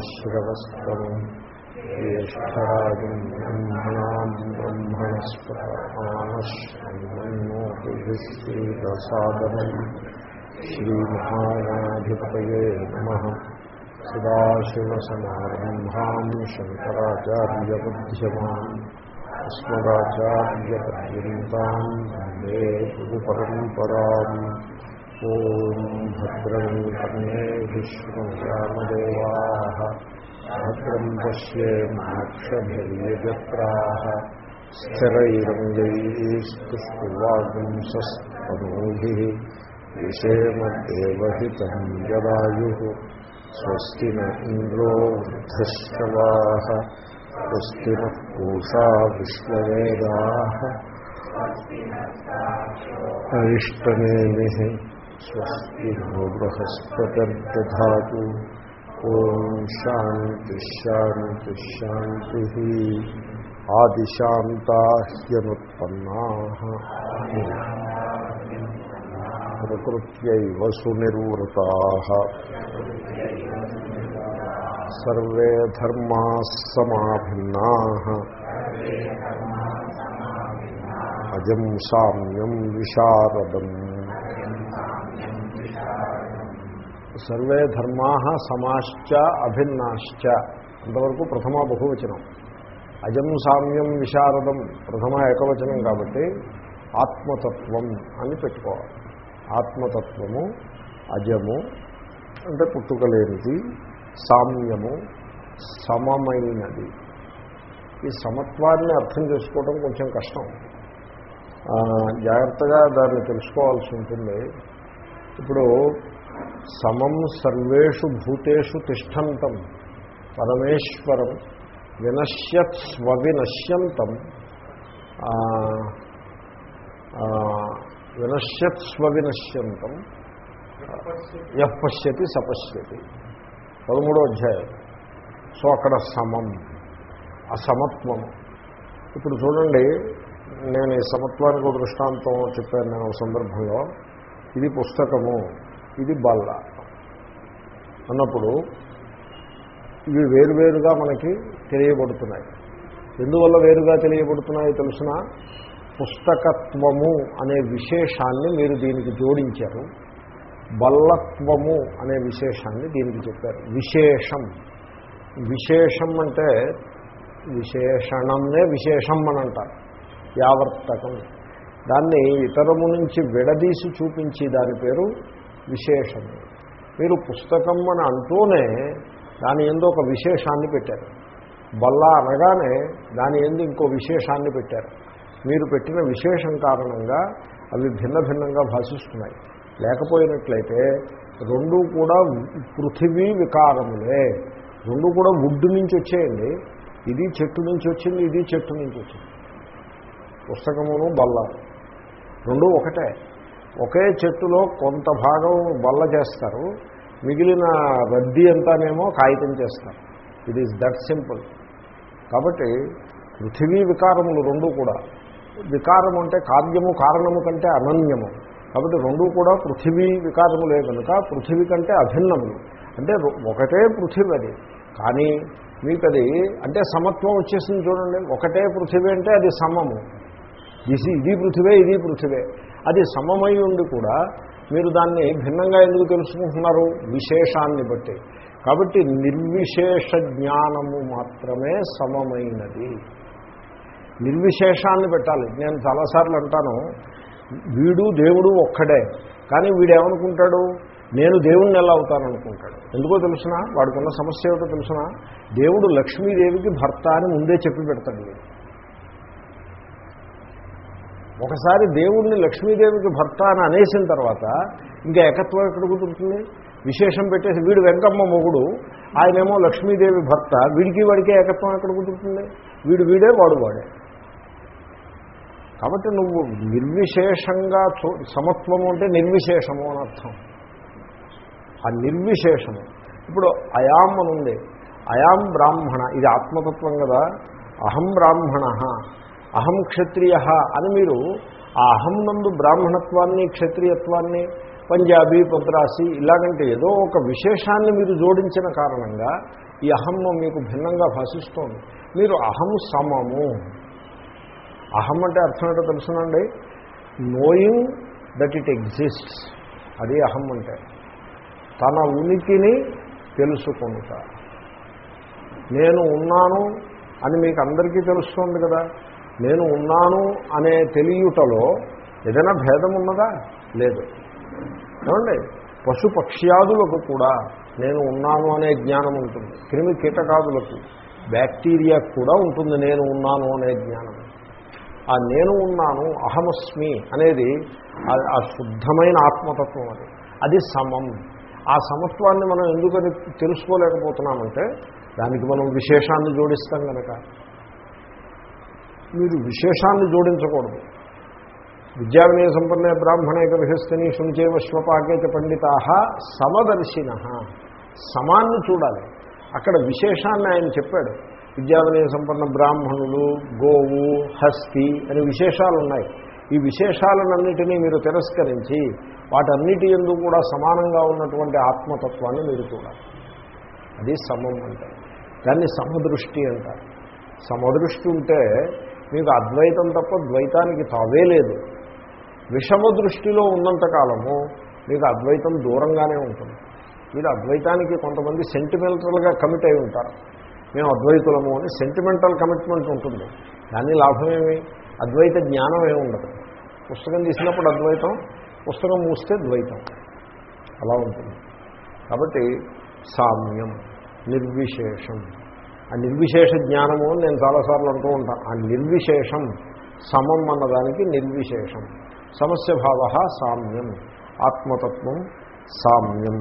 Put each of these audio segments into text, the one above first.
उपवीतिनमुद्भक्ष्यमश्रवस्तमम् ज्येष्ठराजम् ब्रह्मणाम् ब्रह्मणस्पदानश्रीमन्नोतिभिश्रीरसादनम् श्रीमहागणाधिपतये नमः सदाशिवसमारम्भाम् शङ्कराचार्यमध्यमान् अस्मदाचार्यपर्यन्ताम् वन्दे गुरुपरम्पराम् ॐ भद्रं कर्णे विष्णुरामदेवाः भद्रं पश्ये माक्षभिर्यजत्राः स्थिरैरङ्गैस्तुष्पुवागुंसस्तनोभिः विषेमदेवहितं जवायुः स्वस्ति न इन्द्रो वृद्धश्रवाः स्वस्ति नः पूषा विश्ववेदाः। अरिष्टनेमिः स्वस्ति नो बृहस्पतिर्दधातु शांति शान्तिशान्तिशान्तिः आदिशान्ता ह्यनुत्पन्नाः प्रकृत्यैव सर्वे साम्यं विशारदम्। సర్వే ధర్మా సమాశ్చ అభిన్నాశ్చ. అంతవరకు ప్రథమ బహువచనం. అజం సామ్యం విశారదం ప్రథమ ఏకవచనం కాబట్టి ఆత్మతత్వం అని పెట్టుకోవాలి. ఆత్మతత్వము అజము అంటే పుట్టుకలేనిది సామ్యము సమమైనది. ఈ సమత్వాన్ని అర్థం చేసుకోవడం కొంచెం కష్టం. జాగ్రత్తగా దాన్ని తెలుసుకోవాల్సి ఉంటుంది. ఇప్పుడు సమం సర్వేషు భూతేషు తిష్టంతం పరమేశ్వరం వినశ్యత్ స్వవినశ్యంతం. వినశ్యత్ స్వవినశ్యంతం. యః పశ్యతి సపశ్యతి పదమూడో అధ్యాయం. సో అక్కడ సమం అసమత్వం. ఇప్పుడు చూడండి నేను ఈ సమత్వానికి దృష్టాంతం చెప్పాను నేను సందర్భంలో. ఇది పుస్తకము. ఇది బల్ల. అన్నప్పుడు ఇవి వేరువేరుగా మనకి తెలియబడుతున్నాయి. ఎందువల్ల వేరుగా తెలియబడుతున్నాయో తెలిసిన? పుస్తకత్వము అనే విశేషాన్ని మీరు దీనికి జోడించారు. బల్లత్వము అనే విశేషాన్ని దీనికి చెప్పారు. విశేషం. విశేషం అంటే విశేషణంనే విశేషం అని అంటారు యావర్తకం. దాన్ని ఇతరము నుంచి విడదీసి చూపించి దాని పేరు విశేషము మీరు పుస్తకం అని అంటూనే దాని ఎందు ఒక విశేషాన్ని పెట్టారు. బల్ల అనగానే దాని ఎందు ఇంకో విశేషాన్ని పెట్టారు. మీరు పెట్టిన విశేషం కారణంగా అవి భిన్న భిన్నంగా భాషిస్తున్నాయి. లేకపోయినట్లయితే రెండు కూడా పృథివీ వికారములే. రెండు కూడా వుడ్ నుంచి వచ్చేయండి. ఇది చెట్టు నుంచి వచ్చింది ఇది చెట్టు నుంచి వచ్చింది. పుస్తకమును బల్ల. రెండు ఒకటే. ఒకే చెట్టులో కొంత భాగం బల్ల చేస్తారు మిగిలిన రద్దీ అంతానేమో కాగితం చేస్తారు. ఇట్ ఈజ్ దట్ సింపుల్ కాబట్టి పృథివీ వికారములు రెండు కూడా. వికారం అంటే కార్యము కారణము కంటే అనన్యము. కాబట్టి రెండు కూడా పృథివీ వికారములే కనుక పృథివీ కంటే అభిన్నములు. అంటే ఒకటే పృథివీ అది. కానీ మీకు అది అంటే సమత్వం వచ్చేసింది చూడండి. ఒకటే పృథివీ అంటే అది సమము. ఇది ఇది పృథివే ఇది పృథివే. అది సమమై ఉండి కూడా మీరు దాన్ని భిన్నంగా ఎందుకు తెలుసుకుంటున్నారు? విశేషాన్ని బట్టి. కాబట్టి నిర్విశేష జ్ఞానము మాత్రమే సమమైనది. నిర్విశేషాన్ని పెట్టాలి. నేను చాలాసార్లు అంటాను వీడు దేవుడు ఒక్కడే కానీ వీడేమనుకుంటాడు? నేను దేవుణ్ణి ఎలా అవుతాననుకుంటాడు. ఎందుకో తెలుసిన? వాడికున్న సమస్య ఏమిటో తెలుసిన? దేవుడు లక్ష్మీదేవికి భర్త అని ముందే చెప్పి పెడతాడు వీడు. ఒకసారి దేవుణ్ణి లక్ష్మీదేవికి భర్త అని అనేసిన తర్వాత ఇంకా ఏకత్వం ఎక్కడ కుదురుతుంది? విశేషం పెట్టేసి వీడు వెంకమ్మ మొగుడు ఆయనేమో లక్ష్మీదేవి భర్త వీడికి వాడికే ఏకత్వం ఎక్కడ కుదురుతుంది? వీడు వీడే వాడు వాడే. కాబట్టి నువ్వు నిర్విశేషంగా సమత్వము అంటే నిర్విశేషము అని అర్థం. ఆ నిర్విశేషము. ఇప్పుడు అయాం అని ఉంది. అయాం బ్రాహ్మణ ఇది ఆత్మతత్వం కదా. అహం బ్రాహ్మణ. అహం క్షత్రియ అని మీరు ఆ అహం నందు బ్రాహ్మణత్వాన్ని క్షత్రియత్వాన్ని పంజాబీ పద్రాసి ఇలాగంటే ఏదో ఒక విశేషాన్ని మీరు జోడించిన కారణంగా ఈ అహమ్మ మీకు భిన్నంగా భాషిస్తోంది. మీరు అహం సమము. అహం అంటే అర్థం ఏంటో తెలుసునండి? నోయింగ్ దట్ ఇట్ ఎగ్జిస్ట్స్ అది అహం అంటే. తన ఉనికిని తెలుసుకుంటా నేను ఉన్నాను అని మీకు అందరికీ తెలుస్తుంది కదా? నేను ఉన్నాను అనే తెలియుటలో ఏదైనా భేదం ఉన్నదా? లేదు. ఏమండి? పశు పక్ష్యాదులకు కూడా నేను ఉన్నాను అనే జ్ఞానం ఉంటుంది. క్రిమి కీటకాదులకు బ్యాక్టీరియా కూడా ఉంటుంది నేను ఉన్నాను అనే జ్ఞానం. ఆ నేను ఉన్నాను అహమస్మి అనేది ఆ- ఆ శుద్ధమైన ఆత్మతత్వం అది. అది సమం. ఆ సమత్వాన్ని మనం ఎందుకని తెలుసుకోలేకపోతున్నామంటే దానికి మనం విశేషాన్ని జోడిస్తాం కనుక మీరు విశేషాన్ని జోడించకూడదు. విద్యా వినయ సంపన్నే బ్రాహ్మణే గృహస్థిని శుంచేవ శ్వపాకేత పండితా సమదర్శిన. సమాన్ని చూడాలి. అక్కడ విశేషాన్ని ఆయన చెప్పాడు. విద్యా వినయ సంపన్న బ్రాహ్మణులు గోవు హస్తి అనే విశేషాలు ఉన్నాయి ఈ విశేషాలన్నిటినీ మీరు తిరస్కరించి వాటన్నిటి ఎందుకు కూడా సమానంగా ఉన్నటువంటి ఆత్మతత్వాన్ని మీరు చూడాలి. అది సమం అంటారు. దాన్ని సమదృష్టి అంటారు. సమదృష్టి ఉంటే మీకు అద్వైతం తప్ప ద్వైతానికి తావే లేదు. విషమ దృష్టిలో ఉన్నంత కాలము మీకు అద్వైతం దూరంగానే ఉంటుంది. మీరు అద్వైతానికి కొంతమంది సెంటిమెంటల్గా కమిట్ అయి ఉంటారు. మేము అద్వైతులము అని సెంటిమెంటల్ కమిట్మెంట్ ఉంటుంది. దాన్ని లాభమేమి అద్వైత జ్ఞానం ఏమి ఉండదు. పుస్తకం తీసినప్పుడు అద్వైతం పుస్తకం మూస్తే ద్వైతం. అలా ఉంటుంది. కాబట్టి సామ్యం నిర్విశేషం. ఆ నిర్విశేష జ్ఞానము అని నేను చాలాసార్లు అంటూ ఉంటాను ఆ నిర్విశేషం సమం అన్నదానికి నిర్విశేషం. సమస్య భావ సామ్యం ఆత్మతత్వం సామ్యం.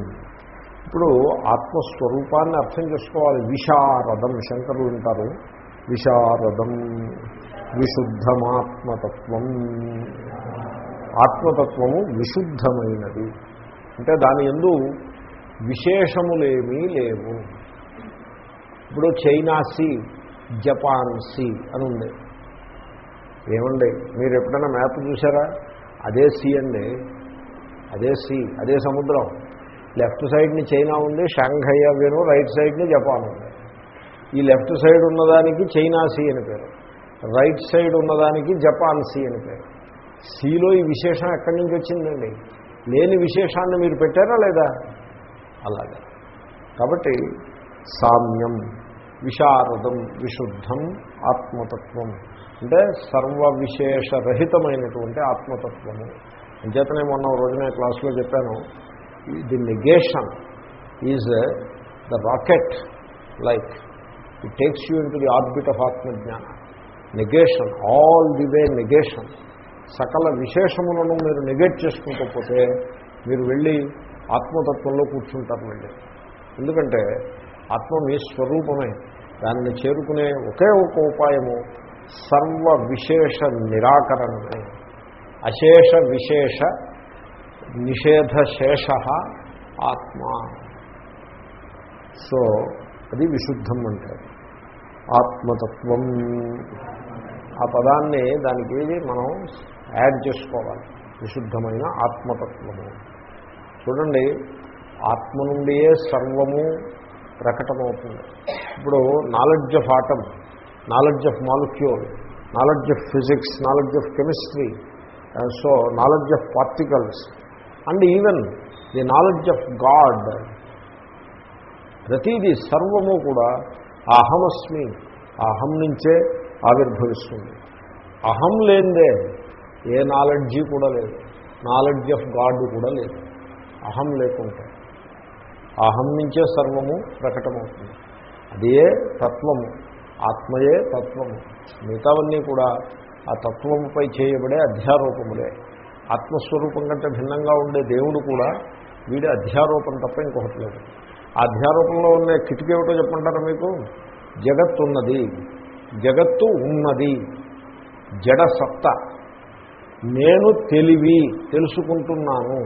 ఇప్పుడు ఆత్మస్వరూపాన్ని అర్థం చేసుకోవాలి. విశారదం శంకరులు ఉంటారు విశారదం విశుద్ధమాత్మతత్వం. ఆత్మతత్వము విశుద్ధమైనది. అంటే దాని ఎందు విశేషములేమీ లేవు. ఇప్పుడు చైనా సీ జపాన్ సీ అని ఉంది. ఏమండి? మీరు ఎప్పుడైనా మ్యాప్ చూసారా అదే సీ అండి. అదే సీ అదే సముద్రం. లెఫ్ట్ సైడ్ని చైనా ఉంది షాంఘై అవేను రైట్ సైడ్ని జపాన్ ఉంది. ఈ లెఫ్ట్ సైడ్ ఉన్నదానికి చైనా సీ అని పేరు. రైట్ సైడ్ ఉన్నదానికి జపాన్ సీ అని పేరు. సీలో ఈ విశేషం ఎక్కడి నుంచి వచ్చిందండి? లేని విశేషాన్ని మీరు పెట్టారా లేదా? అలాగే. కాబట్టి సామ్యం. విశారదం విశుద్ధం ఆత్మతత్వం. అంటే సర్వ విశేషరహితమైనటువంటి ఆత్మతత్వము. అంచేతనే మొన్న రోజునే రోజున క్లాస్లో చెప్పాను the negation is the rocket like it takes you into the orbit of ఆత్మజ్ఞాన. Negation all the way negation. సకల విశేషములను మీరు నెగెట్ చేసుకుంటూ మీరు వెళ్ళి ఆత్మతత్వంలో కూర్చుంటారు వెళ్ళి ఎందుకంటే ఆత్మ మీ స్వరూపమే. దానిని చేరుకునే ఒకే ఒక ఉపాయము సర్వ విశేష నిరాకరణమే. అశేష విశేష నిషేధశేష ఆత్మ. సో అది విశుద్ధం అంటారు. ఆత్మతత్వం. ఆ పదాన్ని దానికి మనం యాడ్ చేసుకోవాలి. విశుద్ధమైన ఆత్మతత్వము. చూడండి ఆత్మ నుండియే సర్వము ప్రకటమవుతుంది. ఇప్పుడు knowledge of atom knowledge of molecule knowledge of physics knowledge of chemistry so knowledge of particles and even the knowledge of God ప్రతిదీ సర్వము కూడా అహమస్మి అహం నుంచే ఆవిర్భవిస్తుంది. అహం లేనిదే ఏ నాలెడ్జీ కూడా లేదు. నాలెడ్జ్ ఆఫ్ గాడ్ కూడా లేదు. అహం లేకుంటే. అహం నుంచే సర్వము ప్రకటమవుతుంది. అదే తత్వము ఆత్మయే తత్వము. మిగతావన్నీ కూడా ఆ తత్వముపై చేయబడే అధ్యారూపములే. ఆత్మస్వరూపం కంటే భిన్నంగా ఉండే దేవుడు కూడా వీడి అధ్యారూపం తప్ప ఇంకొకటి లేదు. ఆ అధ్యారూపంలో ఉండే కిటికీ ఏమిటో చెప్పంటారా మీకు? జగత్తు ఉన్నది జగత్తు ఉన్నది. జడ సత్త. నేను తెలివి తెలుసుకుంటున్నాను.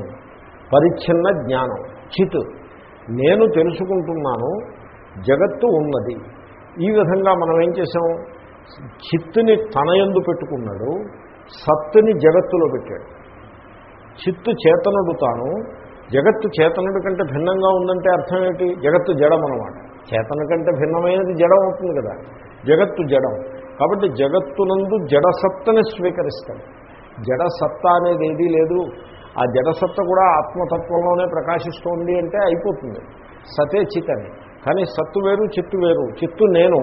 పరిచ్ఛిన్న జ్ఞానం. చిత్. నేను తెలుసుకుంటున్నాను జగత్తు ఉన్నది. ఈ విధంగా మనం ఏం చేసాం చిత్తుని తనయందు పెట్టుకున్నాడు సత్తుని జగత్తులో పెట్టాడు. చిత్తు చేతనుడు తాను జగత్తు చేతనుడి కంటే భిన్నంగా ఉందంటే అర్థం ఏంటి? జగత్తు జడం అనమాట చేతన కంటే భిన్నమైనది జడం అవుతుంది కదా. జగత్తు జడం. కాబట్టి జగత్తునందు జడసత్తని స్వీకరిస్తాడు. జడసత్త అనేది ఏదీ లేదు. ఆ జడసత్త కూడా ఆత్మతత్వంలోనే ప్రకాశిస్తోంది అంటే అయిపోతుంది. సతే చిత్ అని కానీ సత్తు వేరు చిత్తు వేరు. చిత్తు నేను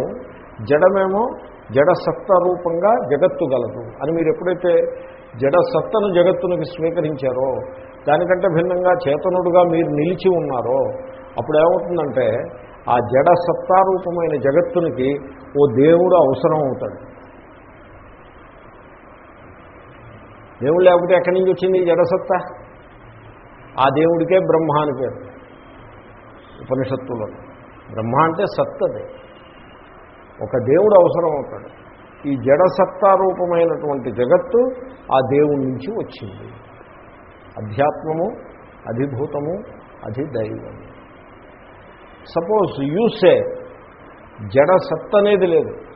జడమేమో జడసత్త రూపంగా జగత్తు గలదు అని మీరు ఎప్పుడైతే జడసత్తను జగత్తునికి స్వీకరించారో దానికంటే భిన్నంగా చేతనుడుగా మీరు నిలిచి ఉన్నారో అప్పుడు ఏమవుతుందంటే ఆ జడ సత్తారూపమైన జగత్తునికి ఓ దేవుడు అవసరం అవుతాడు. దేవుడు లేకపోతే ఎక్కడి నుంచి వచ్చింది ఈ ఆ దేవుడికే బ్రహ్మ అని పేరు. ఉపనిషత్తులో బ్రహ్మ అంటే సత్తది. ఒక దేవుడు అవసరం అవుతాడు ఈ జడసత్తారూపమైనటువంటి జగత్తు ఆ దేవుడి నుంచి వచ్చింది. అధ్యాత్మము అధిభూతము అధిదైవం సపోజ్ యూసే జడసత్ అనేది లేదు.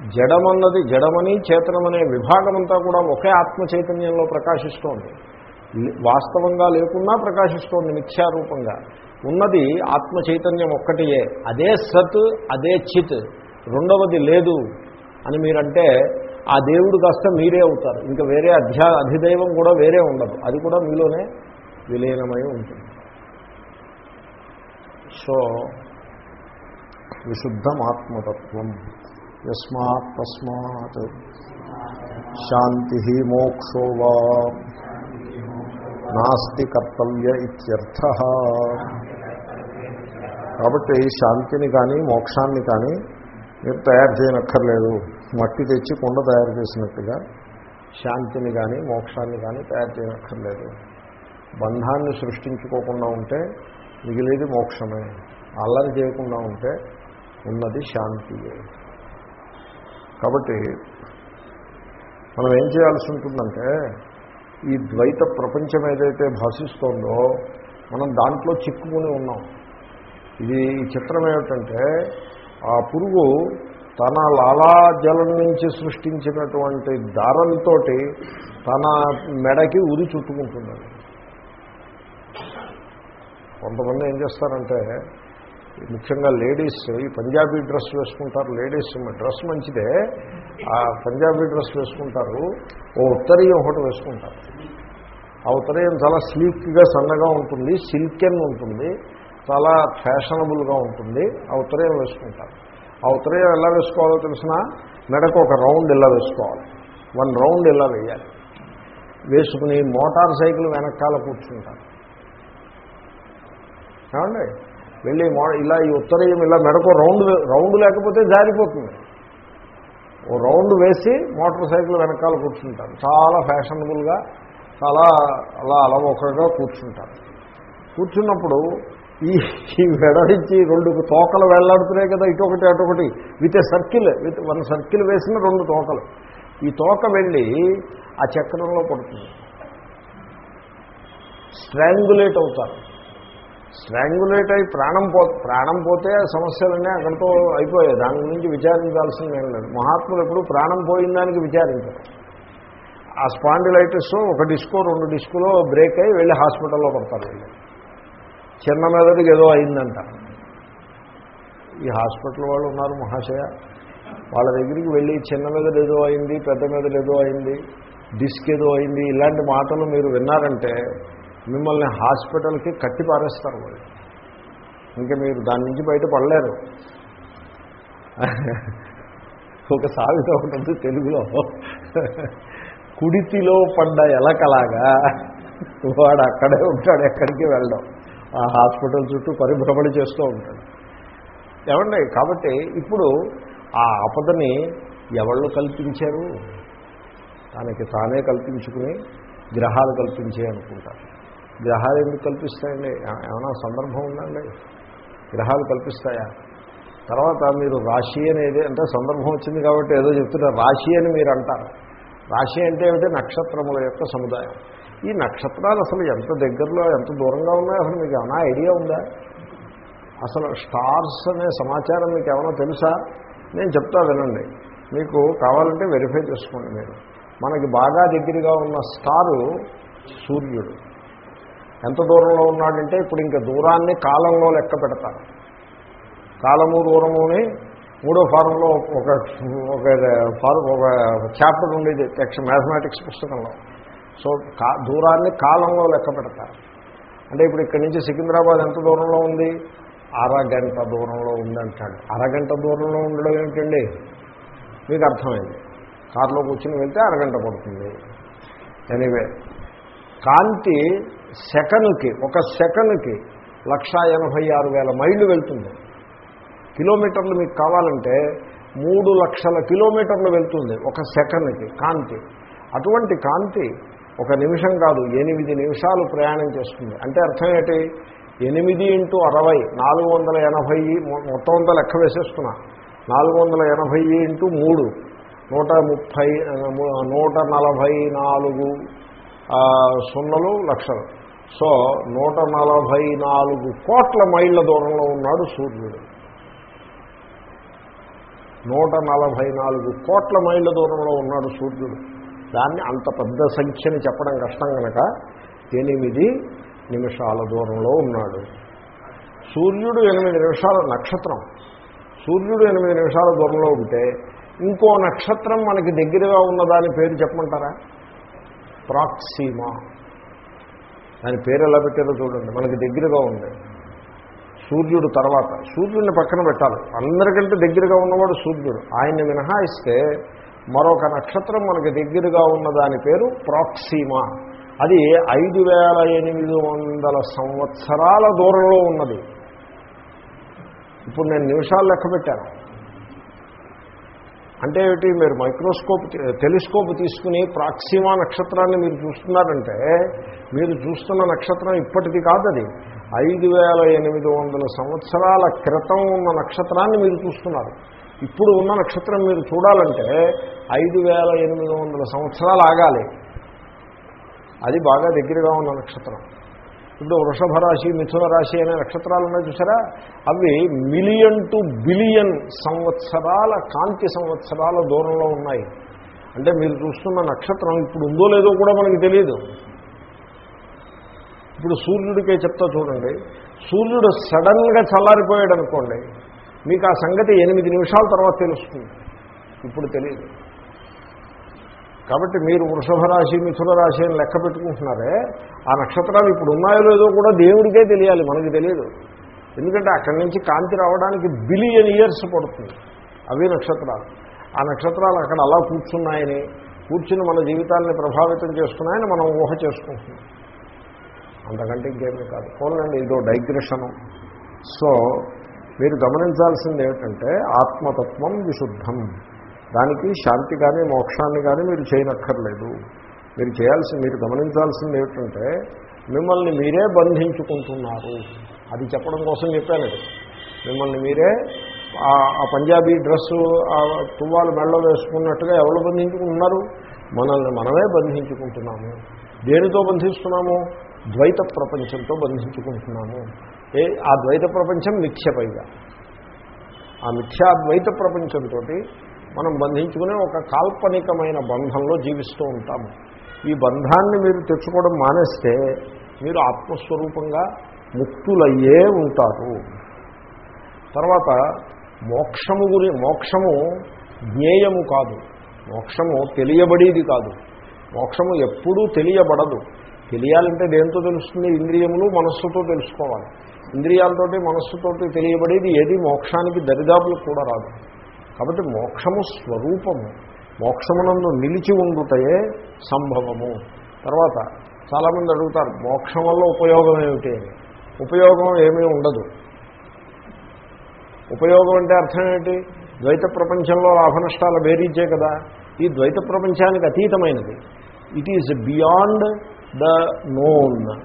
జడమన్నది జడమని చేతనమనే విభాగమంతా కూడా ఒకే ఆత్మ చైతన్యంలో ప్రకాశిస్తోంది. వాస్తవంగా లేకున్నా ప్రకాశిస్తోంది మిథ్యారూపంగా. ఉన్నది ఆత్మ చైతన్యం ఒక్కటియే. అదే సత్ అదే చిత్. రెండవది లేదు అని మీరంటే ఆ దేవుడు కాస్త మీరే అవుతారు. ఇంకా వేరే అధ్యా అధిదైవం కూడా వేరే ఉండదు. అది కూడా మీలోనే విలీనమై ఉంటుంది. సో విశుద్ధమాత్మతత్వం. యస్మాత్ తస్మాత్ శాంతి మోక్షో వా నాస్తి కర్తవ్య ఇత్యర్థ కాబట్టి శాంతిని కానీ మోక్షాన్ని కానీ మీరు తయారు చేయనక్కర్లేదు. మట్టి తెచ్చి కుండ తయారు చేసినట్టుగా శాంతిని కానీ మోక్షాన్ని కానీ తయారు చేయనక్కర్లేదు. బంధాన్ని సృష్టించుకోకుండా ఉంటే మిగిలేది మోక్షమే. అల్లరి చేయకుండా ఉంటే ఉన్నది శాంతియే. కాబట్టి మనం ఏం చేయాల్సి ఉంటుందంటే ఈ ద్వైత ప్రపంచం ఏదైతే భాషిస్తోందో మనం దాంట్లో చిక్కుకుని ఉన్నాం. ఇది చిత్రం ఏమిటంటే ఆ పురుగు తన లాలాజలం నుంచి సృష్టించినటువంటి దారంతో తన మెడకి ఉరి చుట్టుకుంటుంది కొంతమంది ఏం చేస్తారంటే ముఖ్యంగా లేడీస్ ఈ పంజాబీ డ్రెస్ వేసుకుంటారు లేడీస్ డ్రెస్ మంచిదే. ఆ పంజాబీ డ్రెస్ వేసుకుంటారు ఓ ఉత్తరీయం ఒకటి వేసుకుంటారు. ఆ ఉత్తరీయం చాలా స్లీక్గా సన్నగా ఉంటుంది సిల్కెన్ ఉంటుంది చాలా ఫ్యాషనబుల్గా ఉంటుంది. ఆ ఉత్తరీయం వేసుకుంటారు. ఆ ఉత్తరీయం ఎలా వేసుకోవాలో తెలిసిన? మెడకు ఒక రౌండ్ ఇలా వేసుకోవాలి. వన్ రౌండ్ ఇలా వేయాలి. వేసుకుని మోటార్ సైకిల్ వెనకాల కూర్చుంటారు. ఏమండి? వెళ్ళి ఇలా ఈ ఉత్తరయం ఇలా మెడకు రౌండ్ రౌండ్ లేకపోతే జారిపోతుంది. ఓ రౌండ్ వేసి మోటార్ సైకిల్ వెనకాల కూర్చుంటారు. చాలా ఫ్యాషనబుల్గా చాలా అలా అలవోకగా కూర్చుంటారు. కూర్చున్నప్పుడు ఈ ఈ వెడరించి రెండు తోకలు వెళ్ళాడుతున్నాయి కదా ఇటొకటి అటొకటి with a circle with one circle వేసిన రెండు తోకలు. ఈ తోక వెళ్ళి ఆ చక్రంలో పడుతుంది. స్ట్రాంగులేట్ అవుతారు. స్ట్రాంగులేట్ అయి ప్రాణం పో ప్రాణం పోతే సమస్యలన్నీ అక్కడితో అయిపోయాయి. దాని గురించి విచారించాల్సింది లేదు. మహాత్ములు ఎప్పుడు ప్రాణం పోయిన దానికి విచారించారు. ఆ స్పాండిలైటిస్ ఒక డిస్కో రెండు డిస్కులో బ్రేక్ అయ్యి వెళ్ళి హాస్పిటల్లో పడతారు వెళ్ళి. చిన్న మెదడుకి ఏదో అయిందంట. ఈ హాస్పిటల్ వాళ్ళు ఉన్నారు మహాశయ. వాళ్ళ దగ్గరికి వెళ్ళి చిన్న మెదడు ఏదో అయింది పెద్ద మెదడు ఏదో అయింది డిస్క్ ఏదో అయింది ఇలాంటి మాటలు మీరు విన్నారంటే మిమ్మల్ని హాస్పిటల్కి కట్టి పారేస్తారు వాళ్ళు. ఇంకా మీరు దాని నుంచి బయట పడలేరు ఒక సావిత ఒకటి తెలుగులో. కుడితిలో పడ్డ ఎలకలాగా వాడు అక్కడే ఉంటాడు ఎక్కడికి వెళ్ళడం. ఆ హాస్పిటల్ చుట్టూ పరిభ్రమణ చేస్తూ ఉంటాడు. ఏమండి కాబట్టి ఇప్పుడు ఆ ఆపదని ఎవళ్ళు కల్పించారు? తనకి తానే కల్పించుకుని గ్రహాలు కల్పించే అనుకుంటారు. గ్రహాలు ఎందుకు కల్పిస్తాయండి? ఏమైనా సందర్భం ఉందండి? గ్రహాలు కల్పిస్తాయా? తర్వాత మీరు రాశి అనేది అంటే సందర్భం వచ్చింది కాబట్టి ఏదో చెప్తున్నారు రాశి అని మీరు అంటారు. రాశి అంటే ఏమిటి? నక్షత్రముల యొక్క సముదాయం. ఈ నక్షత్రాలు అసలు ఎంత దగ్గరలో ఎంత దూరంగా ఉన్నాయో అసలు మీకు ఏమైనా ఐడియా ఉందా? అసలు స్టార్స్ అనే సమాచారం మీకు ఏమైనా తెలుసా? నేను చెప్తా వినండి. మీకు కావాలంటే వెరిఫై చేసుకోండి మీరు. మనకి బాగా దగ్గరగా ఉన్న స్టారు సూర్యుడు. ఎంత దూరంలో ఉన్నాడంటే ఇప్పుడు ఇంకా దూరాన్ని కాలంలో లెక్క పెడతారు. కాలము దూరముని మూడో ఫారంలో ఒక ఒక ఫారం ఒక చాప్టర్ ఉండేది టెక్స్ట్ మ్యాథమెటిక్స్ పుస్తకంలో. సో కా దూరాన్ని కాలంలో లెక్క పెడతారు. అంటే ఇప్పుడు ఇక్కడి నుంచి సికింద్రాబాద్ ఎంత దూరంలో ఉంది? అరగంట దూరంలో ఉందంటాడు. అరగంట దూరంలో ఉండడం ఏమిటండి మీకు అర్థమైంది. కారులో కూర్చుని వెళ్తే అరగంట పడుతుంది. ఎనీవే. కాంతి సెకనుకి ఒక సెకనుకి లక్షా ఎనభై ఆరు వేల మైళ్ళు వెళ్తుంది. కిలోమీటర్లు మీకు కావాలంటే మూడు లక్షల కిలోమీటర్లు వెళ్తుంది ఒక సెకండ్కి కాంతి. అటువంటి కాంతి ఒక నిమిషం కాదు ఎనిమిది నిమిషాలు ప్రయాణం చేస్తుంది. అంటే అర్థం ఏంటి? ఎనిమిది ఇంటూ అరవై నాలుగు వందల ఎనభై మొత్తం అంతా లెక్క వేసేస్తున్నా. నాలుగు వందల ఎనభై ఇంటూ మూడు నూట ముప్పై నూట నలభై నాలుగు సున్నలు లక్షలు. సో నూట నలభై నాలుగు కోట్ల మైళ్ళ దూరంలో ఉన్నాడు సూర్యుడు. నూట నలభై నాలుగు కోట్ల మైళ్ళ దూరంలో ఉన్నాడు సూర్యుడు. దాన్ని అంత పెద్ద సంఖ్యని చెప్పడం కష్టం కనుక ఎనిమిది నిమిషాల దూరంలో ఉన్నాడు. సూర్యుడు ఎనిమిది నిమిషాల నక్షత్రం. సూర్యుడు ఎనిమిది నిమిషాల దూరంలో ఉంటే ఇంకో నక్షత్రం మనకి దగ్గరగా ఉన్నదాని పేరు చెప్పమంటారా? ప్రాక్సీమా. దాని పేరు ఎలా పెట్టారో చూడండి. మనకి దగ్గరగా ఉంది సూర్యుడు తర్వాత. సూర్యుడిని పక్కన పెట్టాలి. అందరికంటే దగ్గరగా ఉన్నవాడు సూర్యుడు. ఆయన్ని మినహాయిస్తే మరొక నక్షత్రం మనకి దగ్గరగా ఉన్న దాని పేరు ప్రాక్సీమా. అది ఐదు వేల ఎనిమిది వందల సంవత్సరాల దూరంలో ఉన్నది. ఇప్పుడు నేను నిమిషాలు లెక్క పెట్టాను. అంటే ఏమిటి? మీరు మైక్రోస్కోప్ టెలిస్కోప్ తీసుకుని ప్రాక్సిమా నక్షత్రాన్ని మీరు చూస్తున్నారంటే మీరు చూస్తున్న నక్షత్రం ఇప్పటిది కాదు అది ఐదు వేల ఎనిమిది వందల సంవత్సరాల క్రితం ఉన్న నక్షత్రాన్ని మీరు చూస్తున్నారు. ఇప్పుడు ఉన్న నక్షత్రం మీరు చూడాలంటే ఐదు వేల ఎనిమిది వందల సంవత్సరాలు ఆగాలి. అది బాగా దగ్గరగా ఉన్న నక్షత్రం. ఇప్పుడు వృషభ రాశి మిథున రాశి అనే నక్షత్రాలు ఉన్నాయి చూసారా? అవి మిలియన్ టు బిలియన్ సంవత్సరాల కాంతి సంవత్సరాల దూరంలో ఉన్నాయి. అంటే మీరు చూస్తున్న నక్షత్రం ఇప్పుడు ఉందో లేదో కూడా మనకి తెలియదు ఇప్పుడు సూర్యుడికే చెప్తా చూడండి. సూర్యుడు సడన్గా చల్లారిపోయాడు అనుకోండి మీకు ఆ సంగతి ఎనిమిది నిమిషాల తర్వాత తెలుస్తుంది. ఇప్పుడు తెలియదు కాబట్టి మీరు వృషభ రాశి మిథున రాశి అని లెక్క పెట్టుకుంటున్నారే ఆ నక్షత్రాలు ఇప్పుడు ఉన్నాయో లేదో కూడా దేవుడికే తెలియాలి మనకి తెలియదు. ఎందుకంటే అక్కడి నుంచి కాంతి రావడానికి బిలియన్ ఇయర్స్ పడుతుంది అవి నక్షత్రాలు. ఆ నక్షత్రాలు అక్కడ అలా కూర్చున్నాయని కూర్చుని మన జీవితాన్ని ప్రభావితం చేస్తున్నాయని మనం ఊహ చేసుకుంటున్నాం. అంతకంటే ఇంకేమీ కాదు. పోలండి ఇదో డైగ్రెషను. సో మీరు గమనించాల్సింది ఏమిటంటే ఆత్మతత్వం విశుద్ధం. దానికి శాంతి కానీ మోక్షాన్ని కానీ మీరు చేయనక్కర్లేదు. మీరు చేయాల్సి మీరు గమనించాల్సింది ఏమిటంటే మిమ్మల్ని మీరే బంధించుకుంటున్నారు. అది చెప్పడం కోసం చెప్పాను. మిమ్మల్ని మీరే ఆ- ఆ పంజాబీ డ్రెస్సు ఆ తువ్వాలు మెళ్ళ వేసుకున్నట్టుగా ఎవరు బంధించుకుంటున్నారు? మనల్ని మనమే బంధించుకుంటున్నాము. దేనితో బంధిస్తున్నాము? ద్వైత ప్రపంచంతో బంధించుకుంటున్నాము. ఏ ఆ ద్వైత ప్రపంచం మిథ్య పైగా. ఆ మిథ్యాద్వైత ప్రపంచంతో మనం బంధించుకునే ఒక కాల్పనికమైన బంధంలో జీవిస్తూ ఉంటాము. ఈ బంధాన్ని మీరు తెచ్చుకోవడం మానేస్తే మీరు ఆత్మస్వరూపంగా ముక్తులయ్యే ఉంటారు. తర్వాత మోక్షము గురి మోక్షము జ్ఞేయము కాదు. మోక్షము తెలియబడేది కాదు. మోక్షము ఎప్పుడూ తెలియబడదు. తెలియాలంటే దేంతో తెలుస్తుంది? ఇంద్రియములు మనస్సుతో తెలుసుకోవాలి. ఇంద్రియాలతోటి మనస్సుతోటి తెలియబడేది ఏది? మోక్షానికి దరిదాపులు కూడా రాదు. కాబట్టి మోక్షము స్వరూపము. మోక్షమునందు నిలిచి ఉండుటయే సంభవము. తర్వాత చాలామంది అడుగుతారు మోక్షం వల్ల ఉపయోగం ఏమిటి? అని ఉపయోగం ఏమీ ఉండదు. ఉపయోగం అంటే అర్థం ఏంటి ద్వైత ప్రపంచంలో లాభనష్టాల బేరీజే కదా. ఈ ద్వైత ప్రపంచానికి అతీతమైనది. It is beyond the known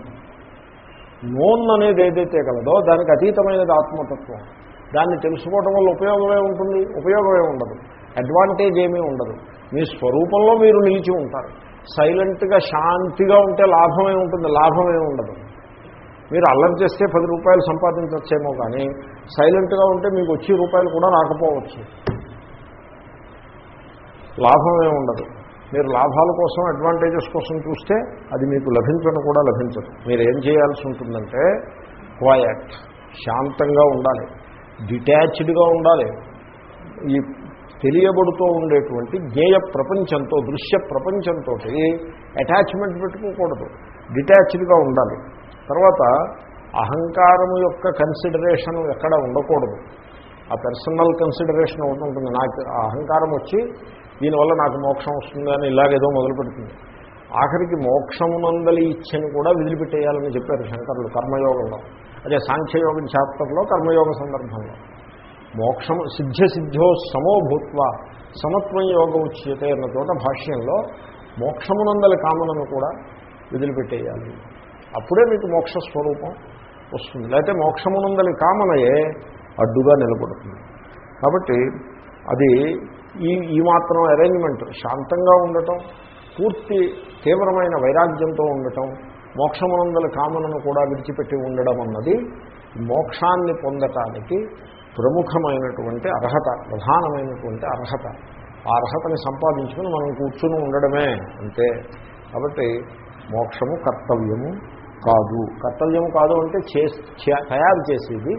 known అనేది ఏదైతే కలదో దానికి అతీతమైనది ఆత్మతత్వం. దాన్ని తెలుసుకోవడం వల్ల ఉపయోగమే ఉంటుంది ఉపయోగమే ఉండదు. అడ్వాంటేజ్ ఏమీ ఉండదు. మీ స్వరూపంలో మీరు నిలిచి ఉంటారు. సైలెంట్గా శాంతిగా ఉంటే లాభమే ఉంటుంది లాభమే ఉండదు. మీరు అల్లరి చేస్తే పది రూపాయలు సంపాదించవచ్చేమో కానీ సైలెంట్గా ఉంటే మీకు వచ్చే రూపాయలు కూడా రాకపోవచ్చు. లాభమే ఉండదు. మీరు లాభాల కోసం అడ్వాంటేజెస్ కోసం చూస్తే అది మీకు లభించడం కూడా లభించదు. మీరు ఏం చేయాల్సి ఉంటుందంటే క్వాయట్ శాంతంగా ఉండాలి. డిటాచ్డ్గా ఉండాలి. ఈ తెలియబడుతూ ఉండేటువంటి జ్ఞేయ ప్రపంచంతో దృశ్య ప్రపంచంతో అటాచ్మెంట్ పెట్టుకోకూడదు. డిటాచ్డ్గా ఉండాలి. తర్వాత అహంకారం యొక్క కన్సిడరేషన్ ఎక్కడ ఉండకూడదు. ఆ పర్సనల్ కన్సిడరేషన్ ఒకటి ఉంటుంది. నాకు ఆ అహంకారం వచ్చి దీనివల్ల నాకు మోక్షం వస్తుంది అని ఇలాగేదో మొదలు పెడుతుంది ఆఖరికి మోక్షమునందలి ఇచ్చని కూడా వదిలిపెట్టేయాలని చెప్పారు శంకరులు. కర్మయోగంలో. అదే సాంఖ్యయోగం చాప్టర్లో కర్మయోగ సందర్భంలో. మోక్షం సిద్ధ సిద్ధో సమోభూత్వ సమత్వం యోగం ఉచ్యతే అన్న చోట భాష్యంలో మోక్షమునందలి కామనను కూడా వదిలిపెట్టేయాలి. అప్పుడే మీకు మోక్ష స్వరూపం వస్తుంది. లేకపోతే మోక్షమునందలి కామనయే అడ్డుగా నిలబడుతుంది. కాబట్టి అది ఈ ఈ మాత్రం అరేంజ్మెంట్ శాంతంగా ఉండటం పూర్తి తీవ్రమైన వైరాగ్యంతో ఉండటం మోక్షమునందల కామనను కూడా విడిచిపెట్టి ఉండడం అన్నది మోక్షాన్ని పొందటానికి ప్రముఖమైనటువంటి అర్హత ప్రధానమైనటువంటి అర్హత. ఆ అర్హతని సంపాదించుకుని మనం కూర్చుని ఉండడమే అంతే కాబట్టి మోక్షము కర్తవ్యము కాదు. కర్తవ్యము కాదు అంటే చే తయారు చేసేది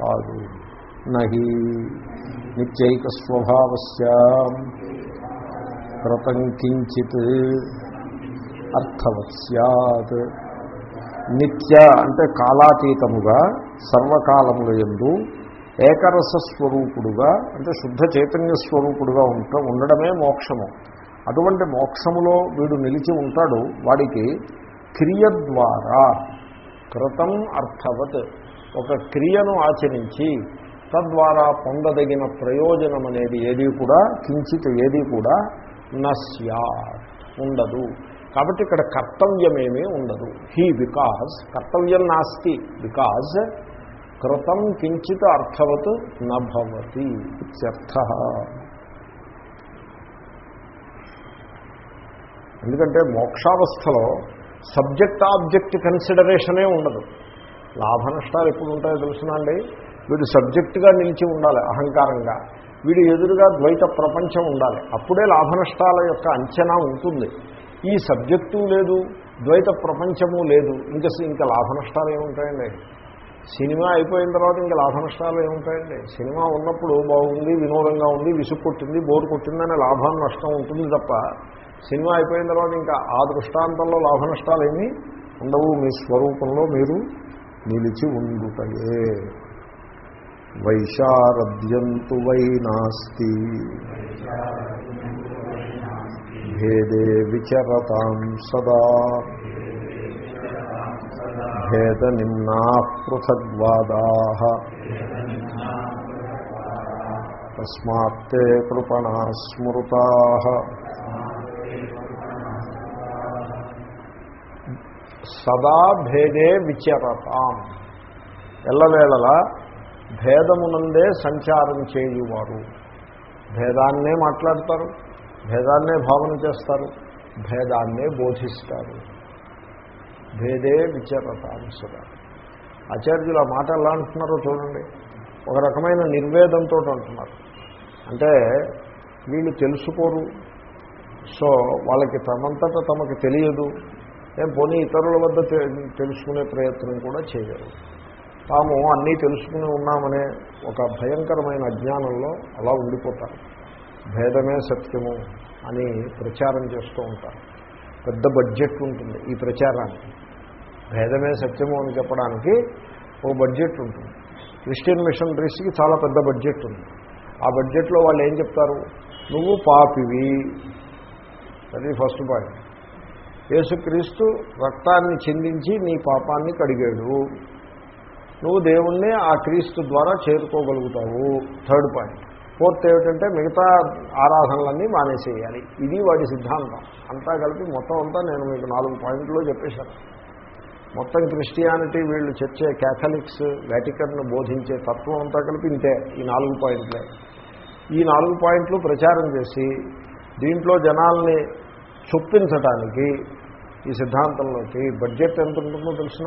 కాదు. నహి నిత్యైక స్వభావస్య కృతం కించిత్ అర్థవత్ సత్ నిత్య అంటే కాలాతీతముగా సర్వకాలముల ఎందు ఏకరస స్వరూపుడుగా అంటే శుద్ధ చైతన్య స్వరూపుడుగా ఉంట ఉండడమే మోక్షము. అటువంటి మోక్షములో వీడు నిలిచి ఉంటాడు వాడికి క్రియ ద్వారా కృతం అర్థవత్. ఒక క్రియను ఆచరించి తద్వారా పొందదగిన ప్రయోజనం అనేది ఏది కూడా కించిత్ ఏది కూడా నస్యా ఉండదు. కాబట్టి ఇక్కడ కర్తవ్యమేమీ ఉండదు. హీ బికాజ్ కర్తవ్యం నాస్తి. బికాజ్ కృతం కించిత్ అర్థవత్ నభవతి ఇత్యర్థ. ఎందుకంటే మోక్షావస్థలో సబ్జెక్ట్ ఆబ్జెక్ట్ కన్సిడరేషనే ఉండదు. లాభ నష్టాలు ఎప్పుడు ఉంటాయో తెలుసునండి వీడు సబ్జెక్టుగా నిలిచి ఉండాలి అహంకారంగా. వీడు ఎదురుగా ద్వైత ప్రపంచం ఉండాలి. అప్పుడే లాభ నష్టాల యొక్క అంచనా ఉంటుంది. ఈ సబ్జెక్టు లేదు ద్వైత ప్రపంచము లేదు ఇంకా ఇంకా లాభ నష్టాలు ఏముంటాయండి? సినిమా అయిపోయిన తర్వాత ఇంకా లాభ నష్టాలు ఏముంటాయండి? సినిమా ఉన్నప్పుడు బాగుంది వినోదంగా ఉంది విసుగు కొట్టింది బోరు కొట్టిందనే లాభం నష్టం ఉంటుంది తప్ప సినిమా అయిపోయిన తర్వాత ఇంకా ఆ దృష్టాంతంలో లాభ నష్టాలు ఏమీ ఉండవు. మీ స్వరూపంలో మీరు నిలిచి ఉండుటయే. వైశారద్యంతు వై నాస్తి. భేదే విచరతాం సదా భేద నిమ్నా పృథగ్వాదా తస్మాత్తే కృపణ స్మృతా సదా భేదే విచరతాం ఎల్లవేళలా భేదమునందే సంచారం చేయువారు. భేదాన్నే మాట్లాడతారు. భేదాన్నే భావన చేస్తారు భేదాన్నే బోధిస్తారు. భేదే విచరతాం సదా ఆచార్యులు ఆ మాట ఎలా అంటున్నారో చూడండి. ఒక రకమైన నిర్వేదంతో అంటున్నారు. అంటే వీళ్ళు తెలుసుకోరు. సో వాళ్ళకి తమంతట తమకు తెలియదు. ఏం పోనీ ఇతరుల వద్ద తెలుసుకునే ప్రయత్నం కూడా చేయరు. తాము అన్నీ తెలుసుకుని ఉన్నామనే ఒక భయంకరమైన అజ్ఞానంలో అలా ఉండిపోతారు. భేదమే సత్యము అని ప్రచారం చేస్తూ ఉంటారు. పెద్ద బడ్జెట్ ఉంటుంది ఈ ప్రచారానికి. భేదమే సత్యము అని చెప్పడానికి ఓ బడ్జెట్ ఉంటుంది. క్రిస్టియన్ మిషనరీస్కి చాలా పెద్ద బడ్జెట్ ఉంది. ఆ బడ్జెట్లో వాళ్ళు ఏం చెప్తారు? నువ్వు పాపివి. అది ఫస్ట్ పాయింట్ యేసుక్రీస్తు రక్తాన్ని చెందించి నీ పాపాన్ని కడిగాడు. నువ్వు దేవుణ్ణి ఆ క్రీస్తు ద్వారా చేరుకోగలుగుతావు. థర్డ్ పాయింట్ ఫోర్త్ ఏమిటంటే మిగతా ఆరాధనలన్నీ మానేసేయాలి. ఇది వాడి సిద్ధాంతం. అంతా కలిపి మొత్తం అంతా నేను మీకు నాలుగు పాయింట్లో చెప్పేశాను. మొత్తం క్రిస్టియానిటీ వీళ్ళు చర్చే క్యాథలిక్స్ వ్యాటికన్ను బోధించే తత్వం అంతా కలిపి ఇంతే ఈ నాలుగు పాయింట్లే. ఈ నాలుగు పాయింట్లు ప్రచారం చేసి దీంట్లో జనాల్ని చొప్పించటానికి ఈ సిద్ధాంతంలోకి బడ్జెట్ ఎంత ఉంటుందో తెలిసిన?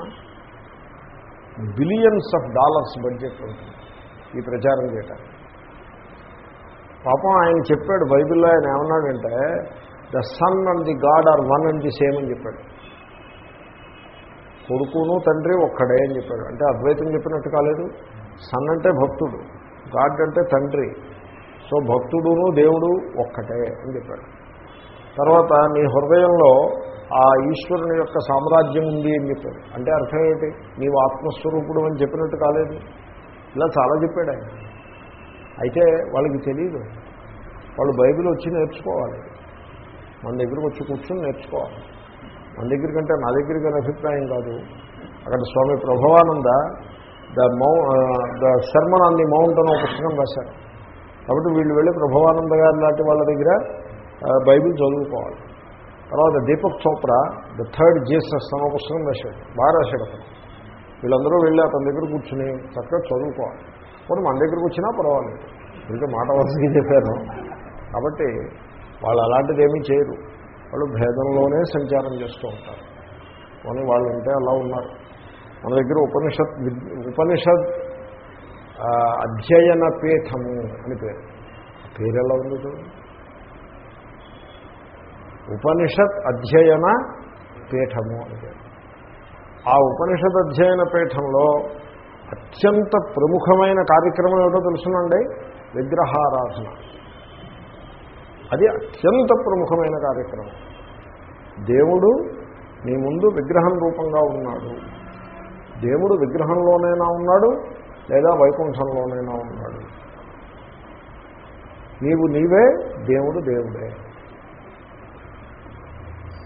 బిలియన్స్ ఆఫ్ డాలర్స్ బడ్జెట్ ఉంటుంది ఈ ప్రచారం చేయటానికి. పాపం ఆయన చెప్పాడు బైబిల్లో ఆయన ఏమన్నాడంటే the son and the God are one and the same అని చెప్పాడు. కొడుకును తండ్రి ఒక్కడే అని చెప్పాడు. అంటే అద్వైతం చెప్పినట్టు కాలేదు. సన్ అంటే భక్తుడు గాడ్ అంటే తండ్రి. సో భక్తుడును దేవుడు ఒక్కటే అని చెప్పాడు. తర్వాత నీ హృదయంలో ఆ ఈశ్వరుని యొక్క సామ్రాజ్యం ఉంది అని చెప్పాడు. అంటే అర్థం ఏంటి? నీవు ఆత్మస్వరూపుడు అని చెప్పినట్టు కాలేదు. ఇలా చాలా చెప్పాడు ఆయన. అయితే వాళ్ళకి తెలియదు వాళ్ళు బైబిల్ వచ్చి నేర్చుకోవాలి. మన దగ్గరకు వచ్చి కూర్చొని నేర్చుకోవాలి. మన దగ్గర కంటే నా దగ్గరికి అభిప్రాయం కాదు. అక్కడ Swami Prabhavananda the Mau the sermon on the mount ఒక పుస్తకం రాశారు. కాబట్టి వీళ్ళు వెళ్ళి ప్రభవానంద గారి లాంటి వాళ్ళ దగ్గర బైబిల్ చదువుకోవాలి. తర్వాత Deepak Chopra the third Jesus అనే పుస్తకం రాశాడు. బాగా రాశాడు అతను. వీళ్ళందరూ వెళ్ళి అతని దగ్గర కూర్చుని చక్కగా చదువుకోవాలి. పోనీ మన దగ్గరకు వచ్చినా పర్వాలేదు. ఇంకా మాట వరుసకి చెప్పాను. కాబట్టి వాళ్ళు అలాంటిది ఏమీ చేయరు. వాళ్ళు భేదంలోనే సంచారం చేస్తూ ఉంటారు. కానీ వాళ్ళు ఉంటే అలా ఉన్నారు. మన దగ్గర ఉపనిషత్ ఉపనిషత్ అధ్యయన పీఠము అని పేరు. పేరు ఎలా ఉంది చూడండి ఉపనిషత్ అధ్యయన పీఠము అని పేరు. ఆ ఉపనిషత్ అధ్యయన పీఠంలో అత్యంత ప్రముఖమైన కార్యక్రమం ఏమిటో తెలుసునండి? విగ్రహారాధన. అది అత్యంత ప్రముఖమైన కార్యక్రమం. దేవుడు నీ ముందు విగ్రహం రూపంగా ఉన్నాడు. దేవుడు విగ్రహంలోనైనా ఉన్నాడు లేదా వైకుంఠంలోనైనా ఉన్నాడు. నీవు నీవే దేవుడు దేవుడే.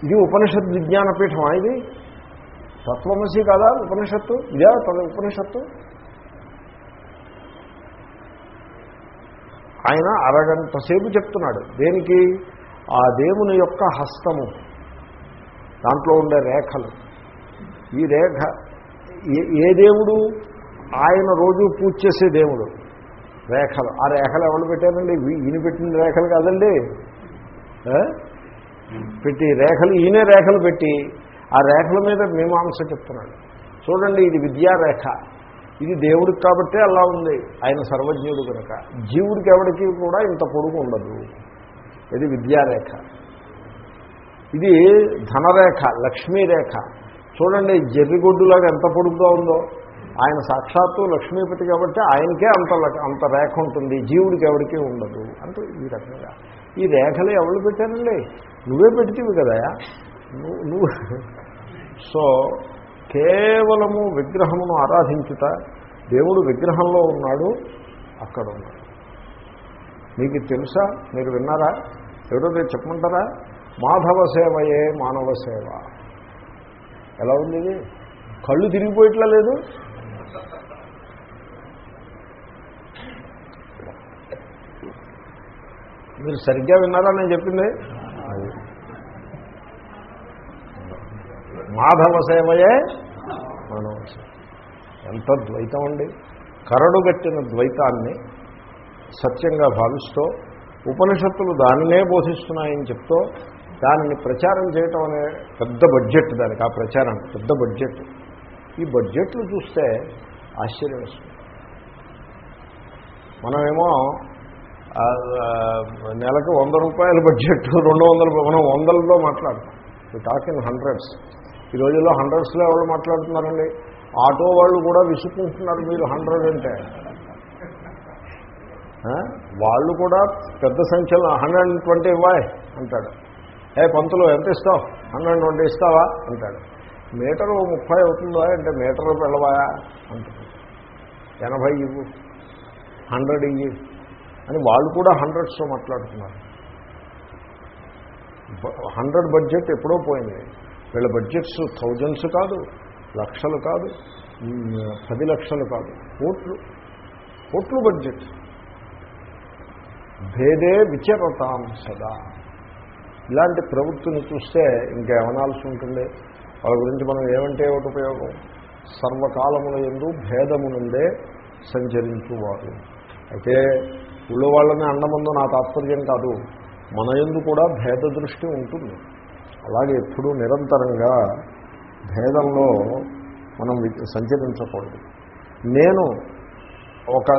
ఇది ఉపనిషత్ విజ్ఞానపీఠమా ఇది? తత్వమసి కదా ఉపనిషత్తు? ఇదే తన ఉపనిషత్తు? ఆయన అరగంట సేపు చెప్తున్నాడు. దేనికి? ఆ దేవుని యొక్క హస్తము. దాంట్లో ఉండే రేఖలు. ఈ రేఖ ఏ- ఏ దేవుడు? ఆయన రోజు పూజ చేసే దేవుడు. రేఖలు. ఆ రేఖలు ఎవరు పెట్టారండి? ఈయన పెట్టిన రేఖలు కాదండి. పెట్టి రేఖలు ఈయనే రేఖలు పెట్టి ఆ రేఖల మీద మీమాంస చెప్తున్నాడు. చూడండి ఇది విద్యారేఖ. ఇది దేవుడికి కాబట్టే అలా ఉంది. ఆయన సర్వజ్ఞుడు కనుక జీవుడికి ఎవడికి కూడా ఇంత పొడుగు ఉండదు. ఇది విద్యారేఖ. ఇది ధనరేఖ లక్ష్మీరేఖ. చూడండి జర్రిగొడ్డులాగా ఎంత పొడుగుగా ఉందో. ఆయన సాక్షాత్తు లక్ష్మీపతి కాబట్టి ఆయనకే అంత అంత రేఖ ఉంటుంది. జీవుడికి ఎవరికీ ఉండదు. అంటే ఈ రకంగా. ఈ రేఖలు ఎవరు పెట్టారండి? నువ్వే పెడితేవి కదా. నువ్వు నువ్వు. సో కేవలము విగ్రహమును ఆరాధించుట దేవుడు విగ్రహంలో ఉన్నాడు అక్కడ ఉన్నాడు మీకు తెలుసా? మీరు విన్నారా? ఎవరో మీరు చెప్పమంటారా? మాధవ సేవయే మానవ సేవ. ఎలా ఉంది ఇది? కళ్ళు తిరిగిపోయిట్లా లేదు? మీరు సరిగ్గా విన్నారా నేను చెప్పింది అది. మాధవ సేవయే మానవ సేవ ఎంత ద్వైతం అండి. కరడుగట్టిన ద్వైతాన్ని సత్యంగా భావిస్తూ ఉపనిషత్తులు దానినే బోధిస్తున్నాయని చెప్తూ దానిని ప్రచారం చేయటం అనే పెద్ద బడ్జెట్ దానికి ఆ ప్రచారం పెద్ద బడ్జెట్. ఈ బడ్జెట్లు చూస్తే ఆశ్చర్యం మనమేమో నెలకు వంద రూపాయల బడ్జెట్ రెండు వందల మనం వందలతో మాట్లాడతాం. టాక్ ఇన్ హండ్రెడ్స్ ఈ రోజుల్లో హండ్రెడ్స్లో ఎవరు మాట్లాడుతున్నారండి? ఆటో వాళ్ళు కూడా విసుక్కుంటున్నారు మీరు హండ్రెడ్ అంటే. వాళ్ళు కూడా పెద్ద సంఖ్యలో హండ్రెడ్ అండ్ ట్వంటీ ఇవ్వాయి అంటాడు. ఏ పంతులు ఎంత ఇస్తావు? హండ్రెడ్ అండ్ ట్వంటీ ఇస్తావా? అంటాడు. మీటర్ ముప్పై అవుతుందా అంటే మీటర్ పిలవాయా? అంటాడు. ఎనభై ఇవ్వు. హండ్రెడ్ ఇవ్వు అని వాళ్ళు కూడా హండ్రెడ్స్తో మాట్లాడుతున్నారు. హండ్రెడ్ బడ్జెట్ ఎప్పుడో పోయింది. వీళ్ళ బడ్జెట్స్ థౌజండ్స్ కాదు లక్షలు కాదు పది లక్షలు కాదు కోట్లు కోట్లు బడ్జెట్ భేదే విచరతాం సదా. ఇలాంటి ప్రవృత్తిని చూస్తే ఇంకేమనాల్సి ఉంటుంది? వాళ్ళ గురించి మనం ఏమంటే ఒకటి ఉపయోగం? సర్వకాలముల ఎందు భేదమునుండే సంచరించువారు. అయితే ఊళ్ళో వాళ్ళని అండమందు నా తాత్పర్యం కాదు. మన ఎందు కూడా భేద దృష్టి ఉంటుంది. అలాగే ఎప్పుడూ నిరంతరంగా భేదంలో మనం వి- సంచరించకూడదు. నేను ఒక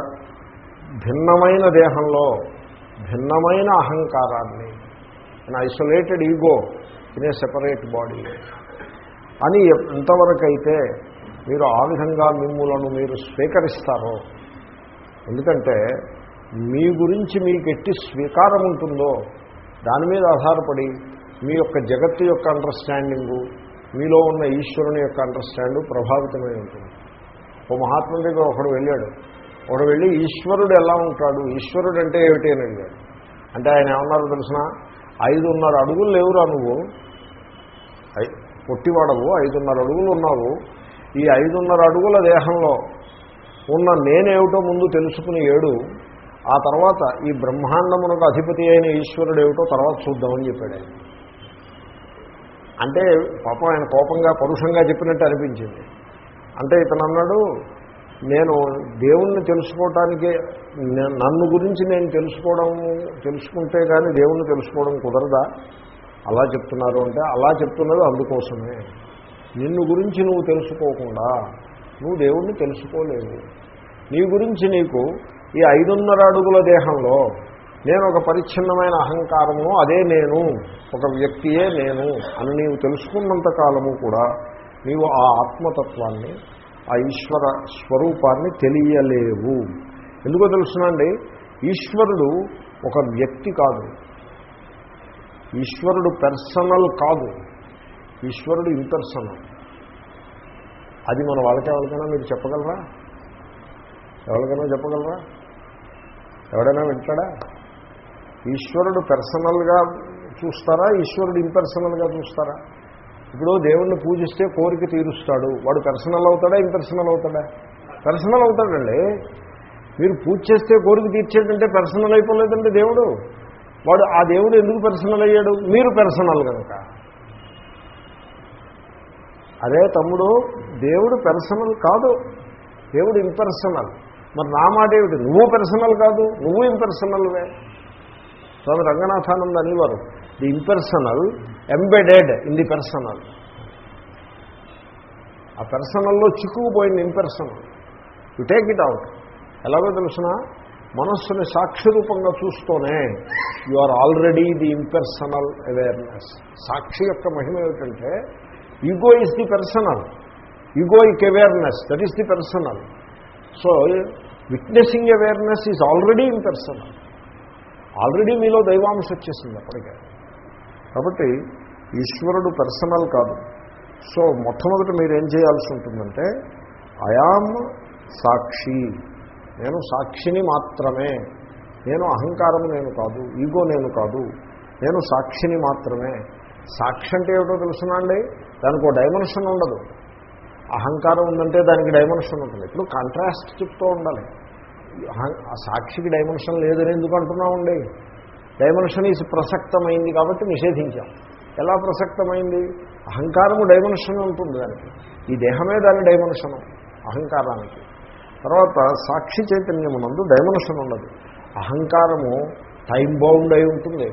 భిన్నమైన దేహంలో భిన్నమైన అహంకారాన్ని isolated ego in a separate body అని ఎంతవరకైతే మీరు ఆ విధంగా మిమ్ములను మీరు స్వీకరిస్తారో ఎందుకంటే మీ గురించి మీకు ఎట్టి స్వీకారం ఉంటుందో దాని మీద ఆధారపడి మీ యొక్క జగత్తు యొక్క అండర్స్టాండింగు మీలో ఉన్న ఈశ్వరుని యొక్క అండర్స్టాండు ప్రభావితమై ఉంటుంది. ఓ మహాత్ముడి దగ్గర ఒకడు వెళ్ళాడు. ఒకడు వెళ్ళి ఈశ్వరుడు ఎలా ఉంటాడు? ఈశ్వరుడు అంటే ఏమిటి అని అడిగాడు. అంటే ఆయన ఏమన్నారో తెలిసిన? ఐదున్నర అడుగులు లేవురా నువ్వు? పొట్టివాడవు ఐదున్నర అడుగులు ఉన్నావు. ఈ ఐదున్నర అడుగుల దేహంలో ఉన్న నేనేమిటో ముందు తెలుసుకుని ఏడు. ఆ తర్వాత ఈ బ్రహ్మాండమునకు అధిపతి అయిన ఈశ్వరుడు ఏమిటో తర్వాత చూద్దామని చెప్పాడు ఆయన. అంటే పాపం ఆయన కోపంగా పరుషంగా చెప్పినట్టు అనిపించింది. అంటే ఇతను అన్నాడు నేను దేవుణ్ణి తెలుసుకోవటానికి నన్ను గురించి నేను తెలుసుకోవడం తెలుసుకుంటే కానీ దేవుణ్ణి తెలుసుకోవడం కుదరదా? అలా చెప్తున్నారు అంటే అలా చెప్తున్నది అందుకోసమే. నిన్ను గురించి నువ్వు తెలుసుకోకుండా నువ్వు దేవుణ్ణి తెలుసుకోలేవు. నీ గురించి నీకు ఈ ఐదున్నర అడుగుల దేహంలో నేను ఒక పరిచ్ఛిన్నమైన అహంకారము అదే నేను ఒక వ్యక్తియే నేను అని నీవు తెలుసుకున్నంత కాలము కూడా నీవు ఆ ఆత్మతత్వాన్ని ఆ ఈశ్వర స్వరూపాన్ని తెలియలేవు. ఎందుకో తెలుసునండి? ఈశ్వరుడు ఒక వ్యక్తి కాదు. ఈశ్వరుడు పర్సనల్ కాదు. ఈశ్వరుడు ఇంపర్సనల్ అది మన వాళ్ళకి ఎవరికైనా మీరు చెప్పగలరా? ఎవరికైనా చెప్పగలరా? ఎవడైనా వింటాడా? ఈశ్వరుడు పర్సనల్గా చూస్తారా? ఈశ్వరుడు ఇంపర్సనల్గా చూస్తారా? ఇప్పుడు దేవుణ్ణి పూజిస్తే కోరిక తీరుస్తాడు. వాడు పర్సనల్ అవుతాడా ఇంపర్సనల్ అవుతాడా? పర్సనల్ అవుతాడండి. మీరు పూజ చేస్తే కోరిక తీర్చేటంటే పర్సనల్ అయిపోలేదంటే దేవుడు. వాడు ఆ దేవుడు ఎందుకు పర్సనల్ అయ్యాడు? మీరు పర్సనల్ కనుక. అదే తమ్ముడు దేవుడు పర్సనల్ కాదు. దేవుడు ఇంపర్సనల్ మరి నా మాట ఏమిటి? నువ్వు పర్సనల్ కాదు నువ్వు ఇంపర్సనల్వే స్వామి రంగనాథానంద అనేవారు. The impersonal embedded in the personal. ఆ పెర్సనల్లో చిక్కుకుపోయింది impersonal. You take it out ఎలాగో తెలిసిన? మనస్సుని సాక్షి రూపంగా చూస్తూనే you are already the impersonal awareness. సాక్షి యొక్క మహిమ ఏమిటంటే ego is the personal. Egoic awareness that is the personal. So witnessing awareness is already impersonal already మీలో దైవాంశ వచ్చేసింది అప్పటికే. కాబట్టి ఈశ్వరుడు పర్సనల్ కాదు. సో మొట్టమొదట మీరేం చేయాల్సి ఉంటుందంటే అయామ్ సాక్షి. నేను సాక్షిని మాత్రమే. నేను అహంకారం నేను కాదు ఈగో నేను కాదు. నేను సాక్షిని మాత్రమే. సాక్షి అంటే ఏమిటో తెలుసునా అండి? దానికి ఒక డైమెన్షన్ ఉండదు. అహంకారం ఉందంటే దానికి డైమెన్షన్ ఉంటుంది ఇప్పుడు కాంట్రాస్ట్ చెప్తూ ఉండాలి. సాక్షికి డైమెన్షన్ లేదని ఎందుకు అంటున్నామండి? డైమెన్షన్ ఈజ్ ప్రసక్తమైంది కాబట్టి నిషేధించాం. ఎలా ప్రసక్తమైంది? అహంకారము డైమెన్షన్ ఉంటుంది దానికి. ఈ దేహమే దాని డైమెన్షను అహంకారానికి. తర్వాత సాక్షి చైతన్యమునందు డైమెన్షన్ ఉండదు అహంకారము టైం బౌండ్ అయి ఉంటుంది.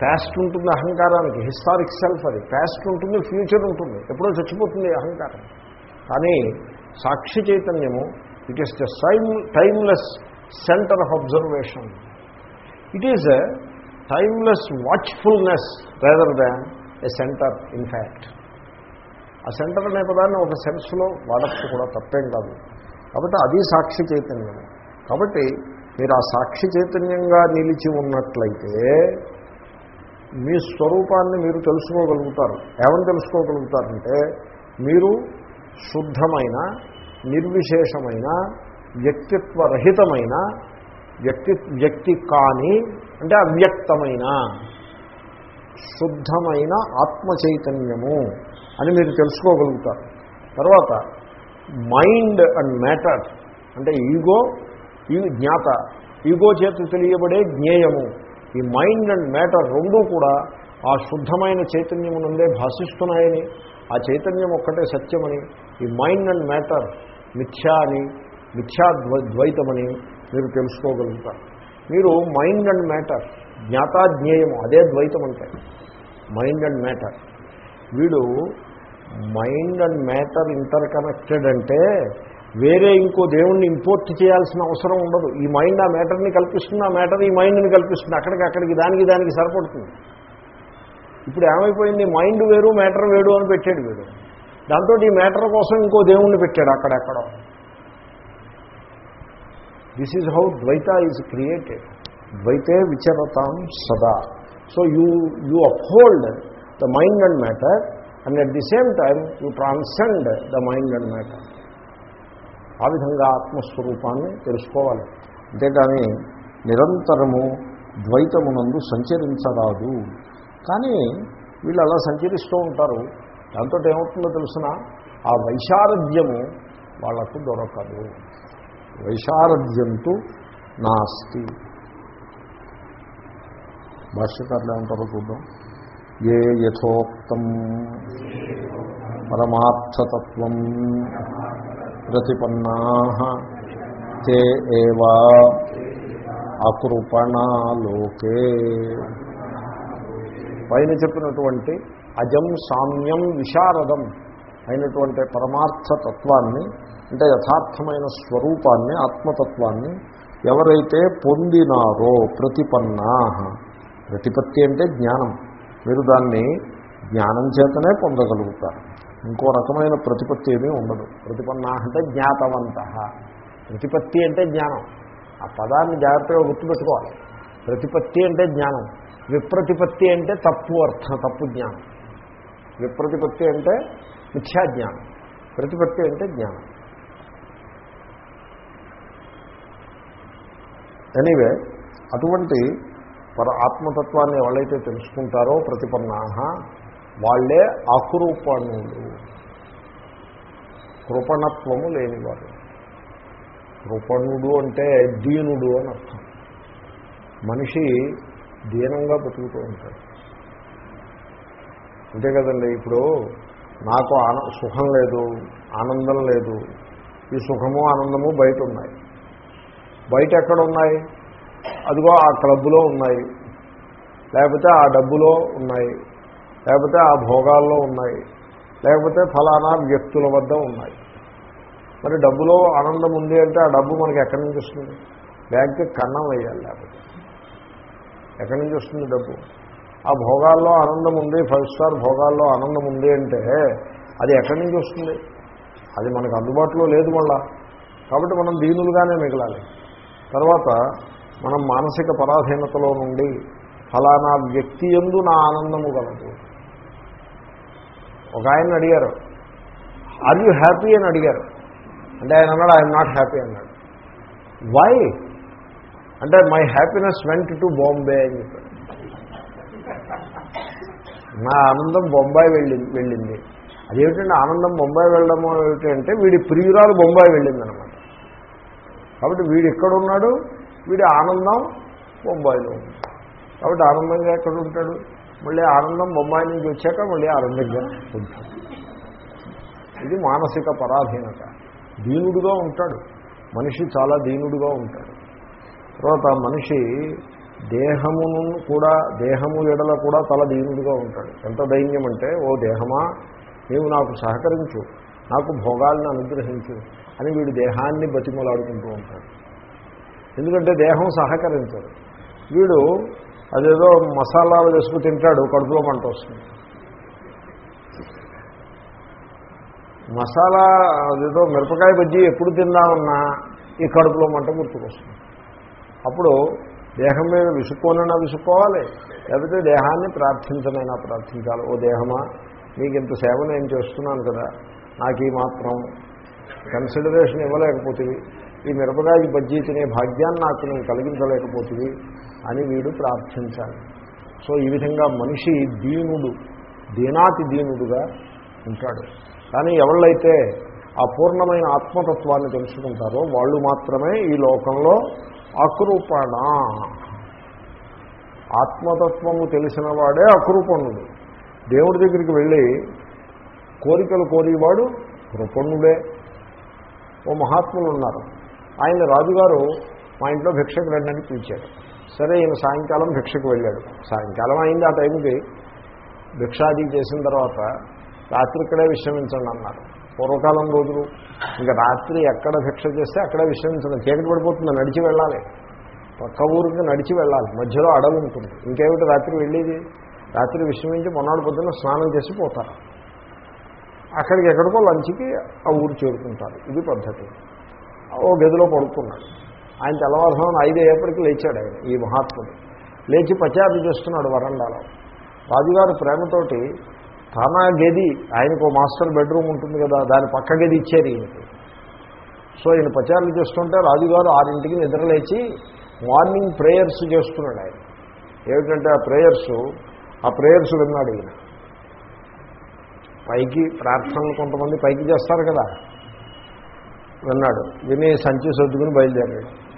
ప్యాస్ట్ ఉంటుంది అహంకారానికి హిస్టారిక్ సెల్ఫ్ అది. ప్యాస్ట్ ఉంటుంది ఫ్యూచర్ ఉంటుంది. ఎప్పుడో చచ్చిపోతుంది అహంకారం. కానీ సాక్షి చైతన్యము it is the same timeless centre of observation it is a timeless watchfulness rather than a centre in fact ఆ సెంటర్ అనే పదాన్ని ఒక సెన్స్లో వాడచ్చు కూడా తప్పేం కాదు. కాబట్టి అది సాక్షి చైతన్యం. కాబట్టి మీరు ఆ సాక్షి చైతన్యంగా నిలిచి ఉన్నట్లయితే మీ స్వరూపాన్ని మీరు తెలుసుకోగలుగుతారు. ఏమని తెలుసుకోగలుగుతారంటే మీరు శుద్ధమైన నిర్విశేషమైన వ్యక్తిత్వరహితమైన వ్యక్తి వ్యక్తి కాని అంటే అవ్యక్తమైన శుద్ధమైన ఆత్మ చైతన్యము అని మీరు తెలుసుకోగలుగుతారు. తర్వాత మైండ్ అండ్ మ్యాటర్ అంటే ఈగో ఈ జ్ఞాత ఈగో చేత తెలియబడే జ్ఞేయము. ఈ మైండ్ అండ్ మ్యాటర్ రెండూ కూడా ఆ శుద్ధమైన చైతన్యమునందే భాషిస్తున్నాయని ఆ చైతన్యం ఒక్కటే సత్యమని ఈ మైండ్ అండ్ మ్యాటర్ మిథ్యా అని మిథ్యా ద్వైతమని మీరు తెలుసుకోగలుగుతారు. మీరు మైండ్ అండ్ మ్యాటర్ జ్ఞాతాజ్ఞేయము అదే ద్వైతం అంటే మైండ్ అండ్ మ్యాటర్. వీడు mind and matter interconnected అంటే వేరే ఇంకో దేవుణ్ణి ఇంపోర్ట్ చేయాల్సిన అవసరం ఉండదు. ఈ మైండ్ ఆ మ్యాటర్ని కల్పిస్తుంది ఆ మ్యాటర్ ఈ మైండ్ని కల్పిస్తుంది. అక్కడికి అక్కడికి దానికి దానికి సరిపడుతుంది. ఇప్పుడు ఏమైపోయింది? మైండ్ వేరు మ్యాటర్ వేరు అని పెట్టాడు వీడు. దాంతో ఈ మ్యాటర్ కోసం ఇంకో దేవుణ్ణి పెట్టాడు అక్కడెక్కడ. దిస్ ఈజ్ హౌ ద్వైత ఈజ్ క్రియేటెడ్ ద్వైతే విచరతాం సదా so you you uphold the mind and matter and at the same time you transcend the mind and matter ఆ విధంగా ఆత్మస్వరూపాన్ని తెలుసుకోవాలి. అంతేకాని నిరంతరము ద్వైతమునందు సంచరించరాదు. కానీ వీళ్ళు అలా సంచరిస్తూ ఉంటారు. దాంతో ఏమవుతుందో తెలుసిన? ఆ వైశారథ్యము వాళ్ళకు దొరకదు. వైశారధ్యంతో నాస్తి. భాష్యకారులు ఏమంటారో చూద్దాం? ఏ యథోక్తం పరమార్థతత్వం ప్రతిపన్నా తే ఏవా అకృపణాలోకే. పైన చెప్పినటువంటి అజం సామ్యం విశారదం అయినటువంటి పరమార్థ తత్వాన్ని అంటే యథార్థమైన స్వరూపాన్ని ఆత్మతత్వాన్ని ఎవరైతే పొందినారో ప్రతిపన్నా. ప్రతిపత్తి అంటే జ్ఞానం. మీరు దాన్ని జ్ఞానం చేతనే పొందగలుగుతారు. ఇంకో రకమైన ప్రతిపత్తి ఏమీ ఉండదు. ప్రతిపన్నా అంటే జ్ఞాతవంత. ప్రతిపత్తి అంటే జ్ఞానం. ఆ పదాన్ని జాగ్రత్తగా గుర్తుపెట్టుకోవాలి. ప్రతిపత్తి అంటే జ్ఞానం. విప్రతిపత్తి అంటే తప్పు అర్థం తప్పు జ్ఞానం. విప్రతిపత్తి అంటే మిథ్యాజ్ఞానం. ప్రతిపత్తి అంటే జ్ఞానం. ఎనీవే అటువంటి పర ఆత్మతత్వాన్ని ఎవరైతే తెలుసుకుంటారో ప్రతిపన్నాహ వాళ్ళే అకృపణులు కృపణత్వము లేనివారు. కృపణుడు అంటే దీనుడు అని అర్థం. మనిషి దీనంగా బతుకుతూ ఉంటాడు. అంతే కదండి ఇప్పుడు నాకు ఆన సుఖం లేదు ఆనందం లేదు ఈ సుఖము ఆనందము బయట ఉన్నాయి బయట ఎక్కడ ఉన్నాయి అదిగో ఆ క్లబ్లో ఉన్నాయి. లేకపోతే ఆ డబ్బులో ఉన్నాయి. లేకపోతే ఆ భోగాల్లో ఉన్నాయి. లేకపోతే ఫలానా వ్యక్తుల వద్ద ఉన్నాయి. మరి డబ్బులో ఆనందం ఉంది అంటే ఆ డబ్బు మనకి ఎక్కడి నుంచి వస్తుంది? బ్యాంక్కి కన్నం వేయాలి లేకపోతే. ఎక్కడి నుంచి వస్తుంది డబ్బు? ఆ భోగాల్లో ఆనందం ఉంది ఫైవ్ స్టార్ భోగాల్లో ఆనందం ఉంది అంటే అది ఎక్కడి నుంచి వస్తుంది? అది మనకు అందుబాటులో లేదు మళ్ళా. కాబట్టి మనం దీనులుగానే మిగలాలి. తర్వాత మనం మానసిక పరాధీనతలో నుండి ఫలానా వ్యక్తి ఎందు నా ఆనందము కలదు. ఒక ఆయన అడిగారు ఆర్ యూ హ్యాపీ అని అడిగారు. అంటే ఆయన అన్నాడు ఐఎమ్ నాట్ హ్యాపీ అన్నాడు. వై అంటే my happiness went to Bombay అని చెప్పాడు. నా ఆనందం బొంబాయి వెళ్ళింది వెళ్ళింది. అదేమిటంటే ఆనందం బొంబాయి వెళ్ళడము ఏమిటంటే వీడి ప్రియురాలు బొంబాయి వెళ్ళిందనమాట. కాబట్టి వీడు ఎక్కడున్నాడు? వీడి ఆనందం బొంబాయిలో ఉంది. కాబట్టి ఆనందంగా ఎక్కడ ఉంటాడు మళ్ళీ ఆనందం బొంబాయి నుంచి వచ్చాక మళ్ళీ ఆనందంగా ఉంటాడు. ఇది మానసిక పరాధీనత. దీనుడుగా ఉంటాడు. మనిషి చాలా దీనుడుగా ఉంటాడు. తర్వాత మనిషి దేహమును కూడా దేహము ఎడల కూడా తల దీనుడిగా ఉంటాడు. ఎంత దైన్యం అంటే ఓ దేహమా నీవు నాకు సహకరించు నాకు భోగాలను అనుగ్రహించు అని వీడు దేహాన్ని బతిమలాడుకుంటూ ఉంటాడు. ఎందుకంటే దేహం సహకరించదు. వీడు అదేదో మసాలాలు వేసుకుని తింటాడు కడుపులో మంట వస్తుంది. మసాలా అదేదో మిరపకాయ బజ్జీ ఎప్పుడు తిందామన్నా ఈ కడుపులో మంట గుర్తుకొస్తుంది. అప్పుడు దేహం మీద విసుక్కోనైనా విసుక్కోవాలి. లేకపోతే దేహాన్ని ప్రార్థించనైనా ప్రార్థించాలి. ఓ దేహమా? మీకు ఇంత సేవ నేను చేస్తున్నాను కదా. నాకు ఈ మాత్రం కన్సిడరేషన్ ఇవ్వలేకపోతుంది ఈ మిరపకాయ బజ్జీ తినే భాగ్యాన్ని నాకు నేను కలిగించలేకపోతుంది అని వీడు ప్రార్థించాలి. సో ఈ విధంగా మనిషి దీనుడు దీనాతి దీనుడుగా ఉంటాడు. కానీ ఎవళ్ళైతే ఆ పూర్ణమైన ఆత్మతత్వాన్ని తెలుసుకుంటారో వాళ్ళు మాత్రమే ఈ లోకంలో అకృపణ. ఆత్మతత్వము తెలిసిన వాడే అకృపణుడు. దేవుడి దగ్గరికి వెళ్ళి కోరికలు కోరేవాడు కృపణుడే. ఓ మహాత్ములు ఉన్నారు. ఆయన రాజుగారు మా ఇంట్లో భిక్షకు రండి పిలిచాడు సరే ఈయన సాయంకాలం భిక్షకు వెళ్ళాడు. సాయంకాలం అయింది ఆ టైంకి. భిక్షాది చేసిన తర్వాత రాత్రి ఇక్కడే విశ్రమించండి అన్నారు. పూర్వకాలం రోజులు. ఇంకా రాత్రి ఎక్కడ భిక్ష చేస్తే అక్కడ విశ్రమించండి. చీకటి పడిపోతుంది నడిచి వెళ్ళాలి. పక్క ఊరికి నడిచి వెళ్ళాలి. మధ్యలో అడవి ఉంటుంది. ఇంకేమిటి రాత్రి వెళ్ళేది? రాత్రి విశ్రమించి మొన్నటి పొద్దున్న స్నానం చేసి పోతారు. అక్కడికి ఎక్కడికో లంచ్కి ఆ ఊరు చేరుకుంటారు. ఇది పద్ధతి. ఓ గదిలో పడుకున్నాడు. ఆయన తెల్లవారుసం ఐదు అయ్యేప్పటికి లేచాడు ఆయన ఈ మహాత్ముడు. లేచి పచారి చేస్తున్నాడు వరండాలో. రాజుగారు ప్రేమతోటి తన గది ఆయనకు మాస్టర్ బెడ్రూమ్ ఉంటుంది కదా దాని పక్క గది ఇచ్చారు ఈయనకి. సో ఈయన ప్రచారాలు చేస్తుంటే రాజుగారు ఆరింటికి నిద్రలేచి మార్నింగ్ ప్రేయర్స్ చేస్తున్నాడు ఆయన. ఏమిటంటే ఆ ప్రేయర్స్ ఆ ప్రేయర్స్ విన్నాడు ఈయన. పైకి ప్రార్థనలు కొంతమంది పైకి చేస్తారు కదా. విన్నాడు విని సంచి సర్దుకుని బయలుదేరాడు.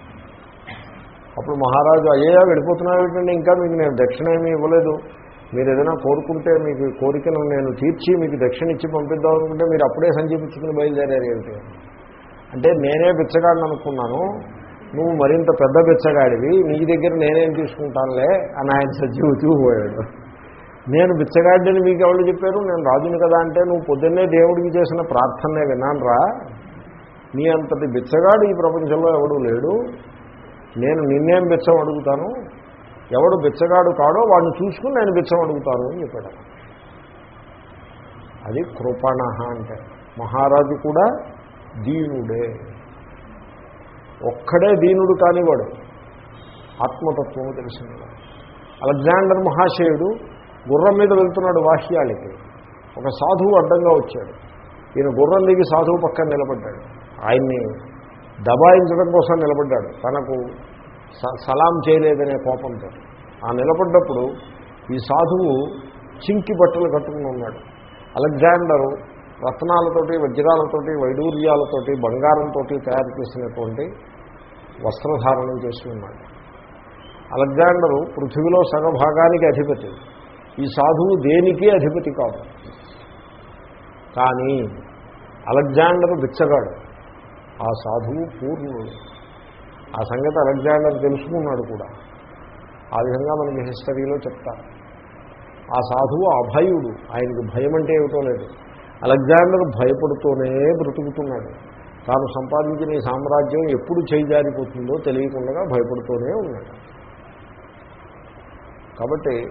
అప్పుడు మహారాజు అయ్యా వెళ్ళిపోతున్నావు ఏంటంటే ఇంకా మీకు నేను దక్షిణ ఏమీ ఇవ్వలేదు. మీరు ఏదైనా కోరుకుంటే మీకు కోరికను నేను తీర్చి మీకు దక్షిణ ఇచ్చి పంపిద్దాం అనుకుంటే మీరు అప్పుడే సంచి బయలుదేరారు ఏమిటి అంటే నేనే బిచ్చగాడిని అనుకున్నాను. నువ్వు మరింత పెద్ద బిచ్చగాడివి. నీ దగ్గర నేనేం తీసుకుంటానులే అని ఆయన సజీవుతూ పోయాడు. నేను బిచ్చగాడిని మీకు ఎవరు చెప్పారు? నేను రాజుని కదా అంటే నువ్వు పొద్దున్నే దేవుడికి చేసిన ప్రార్థనే విన్నానురా. నీ అంతటి బిచ్చగాడు ఈ ప్రపంచంలో ఎవడూ లేడు. నేను నిన్నేం బిచ్చం అడుగుతాను? ఎవడు బిచ్చగాడు కాడో వాడిని చూసుకుని నేను బిచ్చం అడుగుతాను అని చెప్పాడు. అది కృపణ అంటే. మహారాజు కూడా దీనుడే. ఒక్కడే దీనుడు కానివాడు. ఆత్మతత్వము తెలిసినవాడు అలెగ్జాండర్ మహాశయుడు గుర్రం మీద వెళ్తున్నాడు వాహ్యాలకి. ఒక సాధువు అడ్డంగా వచ్చాడు. ఈయన గుర్రం దిగి సాధువు పక్కన నిలబడ్డాడు. ఆయన్ని దబాయించడం కోసం నిలబడ్డాడు. తనకు సలాం చేయలేదనే కోపంతో ఆ నిలబడ్డప్పుడు ఈ సాధువు చింకి బట్టలు కట్టుకుని ఉన్నాడు. అలెగ్జాండరు రత్నాలతోటి వజ్రాలతోటి వైడూర్యాలతోటి బంగారంతో తయారు చేసినటువంటి వస్త్రధారణం చేసి ఉన్నాడు. అలెగ్జాండరు పృథివిలో సగభాగానికి అధిపతి. ఈ సాధువు దేనికి అధిపతి కాదు. కానీ అలెగ్జాండర్ బిచ్చగాడు. ఆ సాధువు పూర్ణుడు. ఆ సంగతి అలెగ్జాండర్ తెలుసుకున్నాడు కూడా. ఆ విధంగా మనకి హిస్టరీలో చెప్తారు. ఆ సాధువు అభయుడు ఆయనకు భయం అంటే ఏమిటో లేదు. అలెగ్జాండర్ భయపడుతూనే బ్రతుకుతున్నాడు. తాను సంపాదించిన ఈ సామ్రాజ్యం ఎప్పుడు చేయిజారిపోతుందో తెలియకుండా భయపడుతూనే ఉన్నాడు. కాబట్టి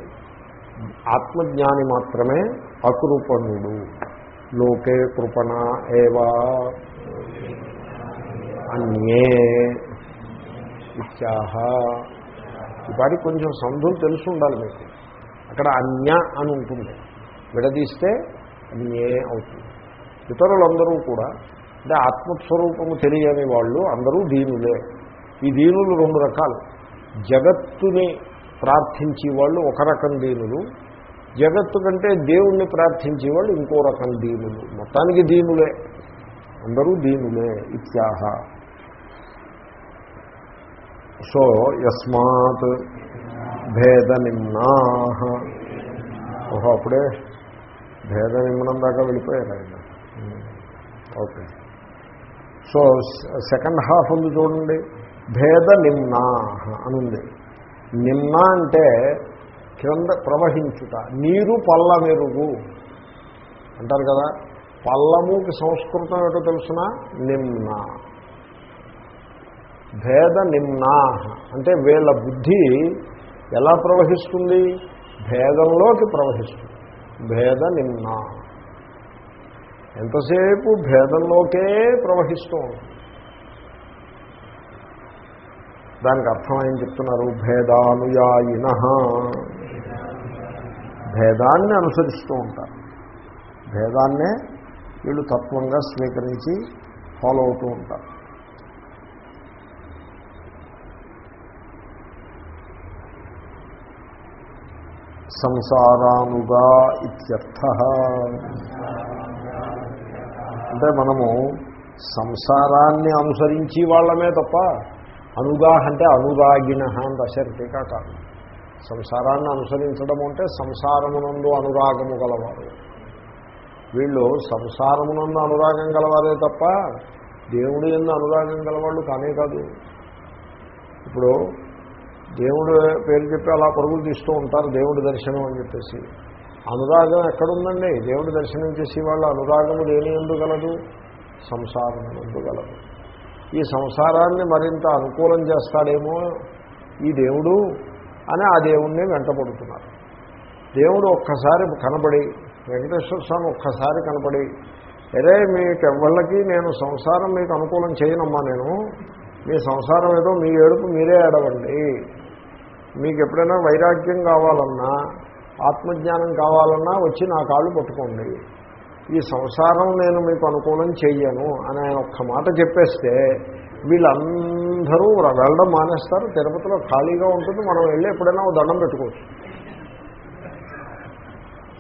ఆత్మజ్ఞాని మాత్రమే అకృపణుడు. లోకే కృపణ ఏవా. అన్యే. ఇత్యాహ. ఈ పాటికి కొంచెం సంధులు తెలిసి ఉండాలి మీకు. అక్కడ అన్య అని ఉంటుంది. విడదీస్తే అన్యే అవుతుంది. ఇతరులందరూ కూడా అంటే ఆత్మస్వరూపము తెలియని వాళ్ళు అందరూ దీనులే. ఈ దీనులు రెండు రకాలు. జగత్తుని ప్రార్థించే వాళ్ళు ఒక రకం దీనులు. జగత్తు కంటే దేవుణ్ణి ప్రార్థించే వాళ్ళు ఇంకో రకం దీనులు. మొత్తానికి దీనులే. అందరూ దీనులే. ఇత్యాహ. సో యస్మాత్ భేద నిమ్నా ఓహో అప్పుడే భేద నిమ్నం దాకా వెళ్ళిపోయారు ఆయన. ఓకే సో సెకండ్ హాఫ్ ఉంది చూడండి. భేద నిమ్నా అని ఉంది నిమ్న అంటే క్రింద ప్రవహించుట నీరు పల్ల మెరుగు. అంటారు కదా పల్లముకి సంస్కృతం ఏటో తెలుసిన? నిమ్న. భేద నిమ్నా అంటే వీళ్ళ బుద్ధి ఎలా ప్రవహిస్తుంది? భేదంలోకి ప్రవహిస్తుంది. భేద నిమ్నా ఎంతసేపు భేదంలోకే ప్రవహిస్తూ ఉంటుంది? దానికి అర్థం ఏం చెప్తున్నారు? భేదానుయాయిన. భేదాన్ని అనుసరిస్తూ ఉంటారు. భేదాన్నే వీళ్ళు తత్వంగా స్వీకరించి ఫాలో అవుతూ ఉంటారు. సంసారానుగా ఇత్యర్థ. అంటే మనము సంసారాన్ని అనుసరించి వాళ్ళమే తప్ప అనుగా అంటే అనురాగిణ అని రాశారు కాదు సంసారాన్ని అనుసరించడం అంటే సంసారమునందు అనురాగము గలవారు. వీళ్ళు సంసారమునందు అనురాగం గలవారే తప్ప దేవుడి ఎందు అనురాగం గలవాళ్ళు కానే కాదు. ఇప్పుడు దేవుడు పేరు చెప్పి అలా పరుగులు తీస్తూ ఉంటారు దేవుడి దర్శనం అని చెప్పేసి. అనురాగం ఎక్కడుందండి? దేవుడి దర్శనం చేసి వాళ్ళ అనురాగము దేని ఎందుగలదు సంసారం ఎందుగలదు ఈ సంసారాన్ని మరింత అనుకూలం చేస్తాడేమో ఈ దేవుడు అని ఆ దేవుణ్ణి వెంటబడుతున్నారు దేవుడు ఒక్కసారి కనబడి వెంకటేశ్వర స్వామి ఒక్కసారి కనబడి అరే మీకెవ్వళ్ళకి నేను సంసారం మీకు అనుకూలం చేయనమ్మా నేను. మీ సంసారం ఏదో మీ ఏడుపు మీరే ఏడవండి. మీకు ఎప్పుడైనా వైరాగ్యం కావాలన్నా ఆత్మజ్ఞానం కావాలన్నా వచ్చి నా కాళ్ళు పట్టుకోండి. ఈ సంసారం నేను మీకు అనుకూలం చెయ్యను అని ఆయన ఒక్క మాట చెప్పేస్తే వీళ్ళందరూ వెళ్ళడం మానేస్తారు. తిరుపతిలో ఖాళీగా ఉంటుంది. మనం వెళ్ళి ఎప్పుడైనా దండం పెట్టుకోవచ్చు.